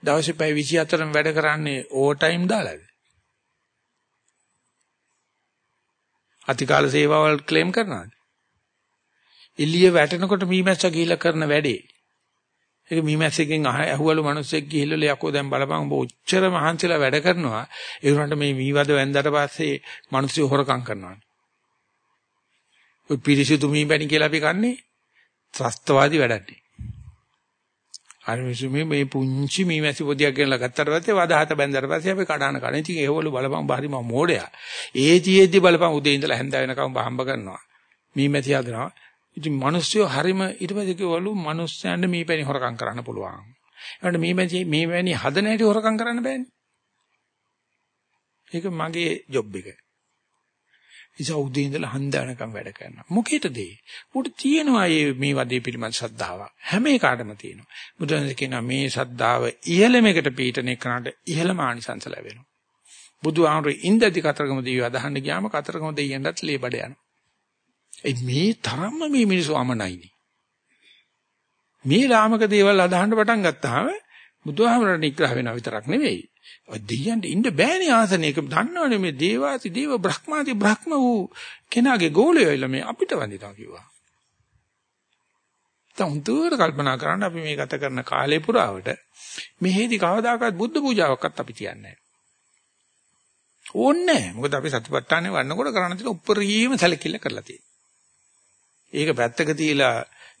දවසේ පැය 24ම වැඩ කරන්නේ ඕවර් ටයිම් දාලාද? අතිකාල සේවාවල් ක්ලේම් කරනවාද? එළිය වැටෙනකොට මීමැස්ස ගිහිල්ලා කරන වැඩේ. ඒක මීමැස්සෙන් අහුවලු මිනිස්සෙක් ගිහිල්ලා යකෝ දැන් බලපන් ඔබ ඔච්චර මහන්සිලා වැඩ කරනවා. ඒ වුණාට මේ මීවද වැන්දට පස්සේ මිනිස්සු හොරකම් කරනවා. ඔය පිරිසිදු මීබැණි කියලා අපි කන්නේ ත්‍රස්තවාදී වැඩන්නේ. අර මිනිස්සු මේ මේ පුංචි මීමැසි පොදියක් ගෙනලා ගත්තට පස්සේ වදහත බැඳලා පස්සේ අපි කඩාන කන. ඉතින් ඒවලු බලපන් බාරිම මෝඩයා. ඒ ජීෙද්දි බලපන් උදේ ඉඳලා හැන්ද වෙනකම් බහම්බ කරනවා. මීමැසි හදනවා. ඉතින් මිනිස්සු හරීම ඊට පස්සේ කිව්වලු මිනිස්සයන්ට මීපැණි හොරකම් කරන්න පුළුවන්. ඒකට මීමැසි මීපැණි හදන හැටි හොරකම් කරන්න බෑනේ. ඒක මගේ ජොබ් එක. ඉතින් උදේ ඉඳලා හන්දනකම් වැඩ කරනවා. මොකේද ඒ? උට තියෙනවා මේ වදේ පිළිමත් ශ්‍රද්ධාව. හැම එකටම තියෙනවා. බුදුන් කියනවා මේ ශ්‍රද්ධාව ඉහළමයකට පීඨන එකනට ඉහළම ආනිසංස ලැබෙනවා. බුදුහාමුදුරු ඉන්දදි කතරගම දෙවියව අදහන්න ගියාම කතරගම දෙවියන්ටත් ලේබඩ යනවා. ඒ මේ තරම්ම මේ මිනිස්සු අමනයිනේ. මේ ලාමක දේවල් අදහන්න පටන් ගත්තාම බුදුහාමරට නිග්‍රහ වෙනවා විතරක් නෙවෙයි. ඔය දෙයයන්ට ඉන්න බෑනේ ආසනයක. දන්නවනේ මේ දේවාති දේව බ්‍රහ්මාති බ්‍රහ්ම වූ කෙනාගේ ගෝලයයිලා මේ අපිට වඳිනවා කිව්වා. තවුන්තර කල්පනා කරන්න අපි මේ ගත කරන කාලේ පුරාවට මෙහෙදි කවදාකවත් බුද්ධ පූජාවක්වත් අපි තියන්නේ නැහැ. ඕන්නේ නැහැ. මොකද අපි සතිපට්ඨානේ වන්නකොට කරන්න තියෙන උප්පරීම සැලකිල්ල කරලා තියෙනවා. ඒක පැත්තක තියලා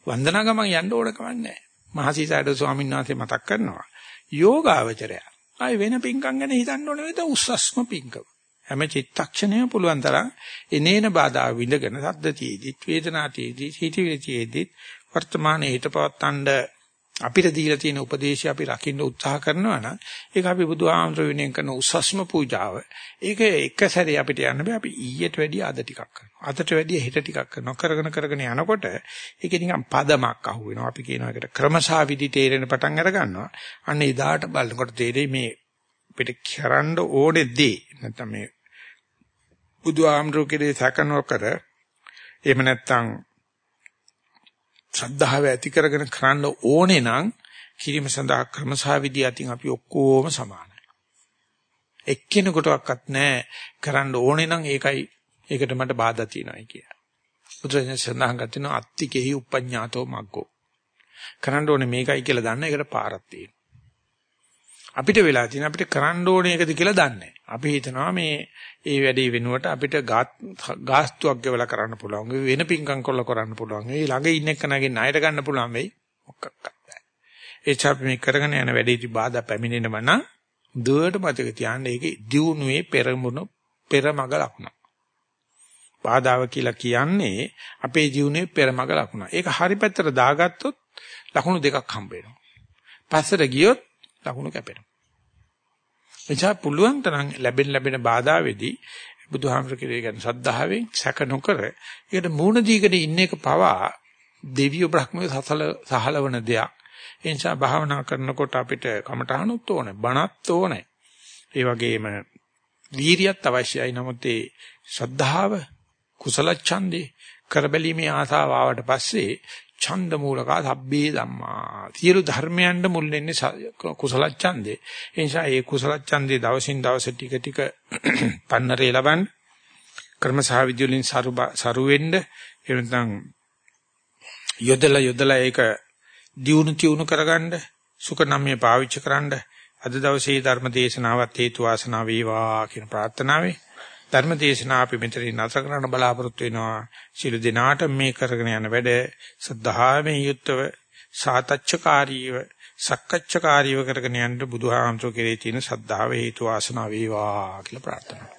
වන්දනා ගමන් යන්න ඕන කමක් නැහැ. මහසීසාරද ස්වාමීන් වහන්සේ මතක් කරනවා. යෝගාවචරය. ආයි වෙන පිංකම් ගැන හිතන්න ඕනේ නැත උස්සස්ම පිංකම. හැම චිත්තක්ෂණයම පුළුවන් තරම් එනේන බාධා විඳගෙන සද්දතියෙදිත් වේදනාතියෙදිත් හිතවිලිතියෙදිත් වර්තමානයේ හිත පවත්තණ්ඩ අපිට දීලා තියෙන උපදේශය අපි රකින්න උත්සාහ කරනවා නම් ඒක අපි බුදුහාමර වෙනෙන් කරන උසස්ම පූජාව. ඒක එක සැරේ අපිට යන්න බෑ. අපි ඊට වැඩිය අද ටිකක් කරනවා. අදට වැඩිය හෙට ටිකක් කරනවා. කරගෙන කරගෙන යනකොට ඒකේ නිකන් පදමක් අහු වෙනවා. අපි කියනවා ඒකට ක්‍රමසා විදි තේරෙන පටන් අර ගන්නවා. අන්න එදාට බලනකොට තේරෙයි මේ අපිට කරන්න ඕනේ දේ. නැත්නම් මේ බුදුහාමර කෙරේ සැකනෝ කර එහෙම නැත්නම් ශ්‍රද්ධාව ඇති කරගෙන කරන්න ඕනේ නම් කිරීම සඳහා ක්‍රමසහවිදි අතින් අපි ඔක්කොම සමානයි. එක්කෙනෙකුටවත් නැහැ කරන්න ඕනේ නම් ඒකයි ඒකට මට බාධා තියෙනවායි කියලා. බුදුරජාණන් සඳහන් කරනවා අත්තිකෙහි උපඤ්ඤාතෝ මග්ගෝ. කරන්න ඕනේ මේකයි කියලා දන්න එකට පාරක් තියෙනවා. අපිට වෙලා තියෙන අපිට කරන්න ඕනේ එකද කියලා දන්නේ අපි හිතනවා මේ ඒ වැඩේ වෙනුවට අපිට ගාස්තුවක් ගෙවලා කරන්න පුළුවන් වෙන පිංකම් කරලා කරන්න පුළුවන් ඒ ළඟ ඉන්න එක්කනගේ ණයට ගන්න පුළුවන් වෙයි. මොකක්වත් නැහැ. ඒ චාපි මේ කරගෙන යන වැඩේදී බාධා පැමිණෙනව නම් දුවට මතක තියාගන්න ඒකේ දියුණුවේ පෙරමුණු පෙරමග ලකුණ බාධාව කියලා කියන්නේ අපේ ජීවනයේ පෙරමග ලකුණ ඒක හරි පැත්තට දාගත්තොත් ලකුණු දෙකක් හම්බ වෙනවා. පස්සට ගියොත් ලකුණු කැපෙනවා. එනිසා පුළුවන් තරම් ලැබෙන ලැබෙන බාධාවේදී බුදුහාමර කිරේ ගැන සද්ධාවෙන් සැක නොකර ඒකට මූණ දීගෙන ඉන්න එක පවා දෙවියෝ බ්‍රහ්මයේ සසල සහලවන දෙයක්. ඒ නිසා භාවනා කරනකොට අපිට කමඨහනුත් ඕනේ, බණත් ඕනේ. ඒ වගේම වීරියත් අවශ්‍යයි. නමුත් ඒ ශ්‍රද්ධාව, කුසල ඡන්දේ කරබැලීමේ ආසාව ආවට පස්සේ ඡන්ද මූලකා සබ්බේ ධම්මා. සියලු ධර්මයන්ට මුල් වෙන්නේ කුසල ඡන්දේ. ඒ නිසා ඒ කුසල ඡන්දේ දවසින් දවස ටික ටික පන්නරේ ලබන්න කර්ම සහ විද්‍යුලින් සරු සරු වෙන්න එනනම් යොදලා යොදලා ඒක දියුණු තියුණු කරගන්න සුඛනම්ය පාවිච්චි කරන්න අද දවසේ ධර්ම දේශනාවත් හේතු වාසනා වේවා කියන ප්‍රාර්ථනාවයි ධර්ම දේශනා අපි මෙතනින් නැතර කරන්න බලාපොරොත්තු වෙනවා. සියලු දිනාට මේ කරගෙන යන වැඩ සද්ධාමේ යුක්තව සාතච්ඡකාරීව සක්කච්ඡකාරීව කරගෙන යන්න බුදුහාමසෝ කෙරේ තියෙන සද්ධාව හේතු වාසනා වේවා කියලා ප්‍රාර්ථනා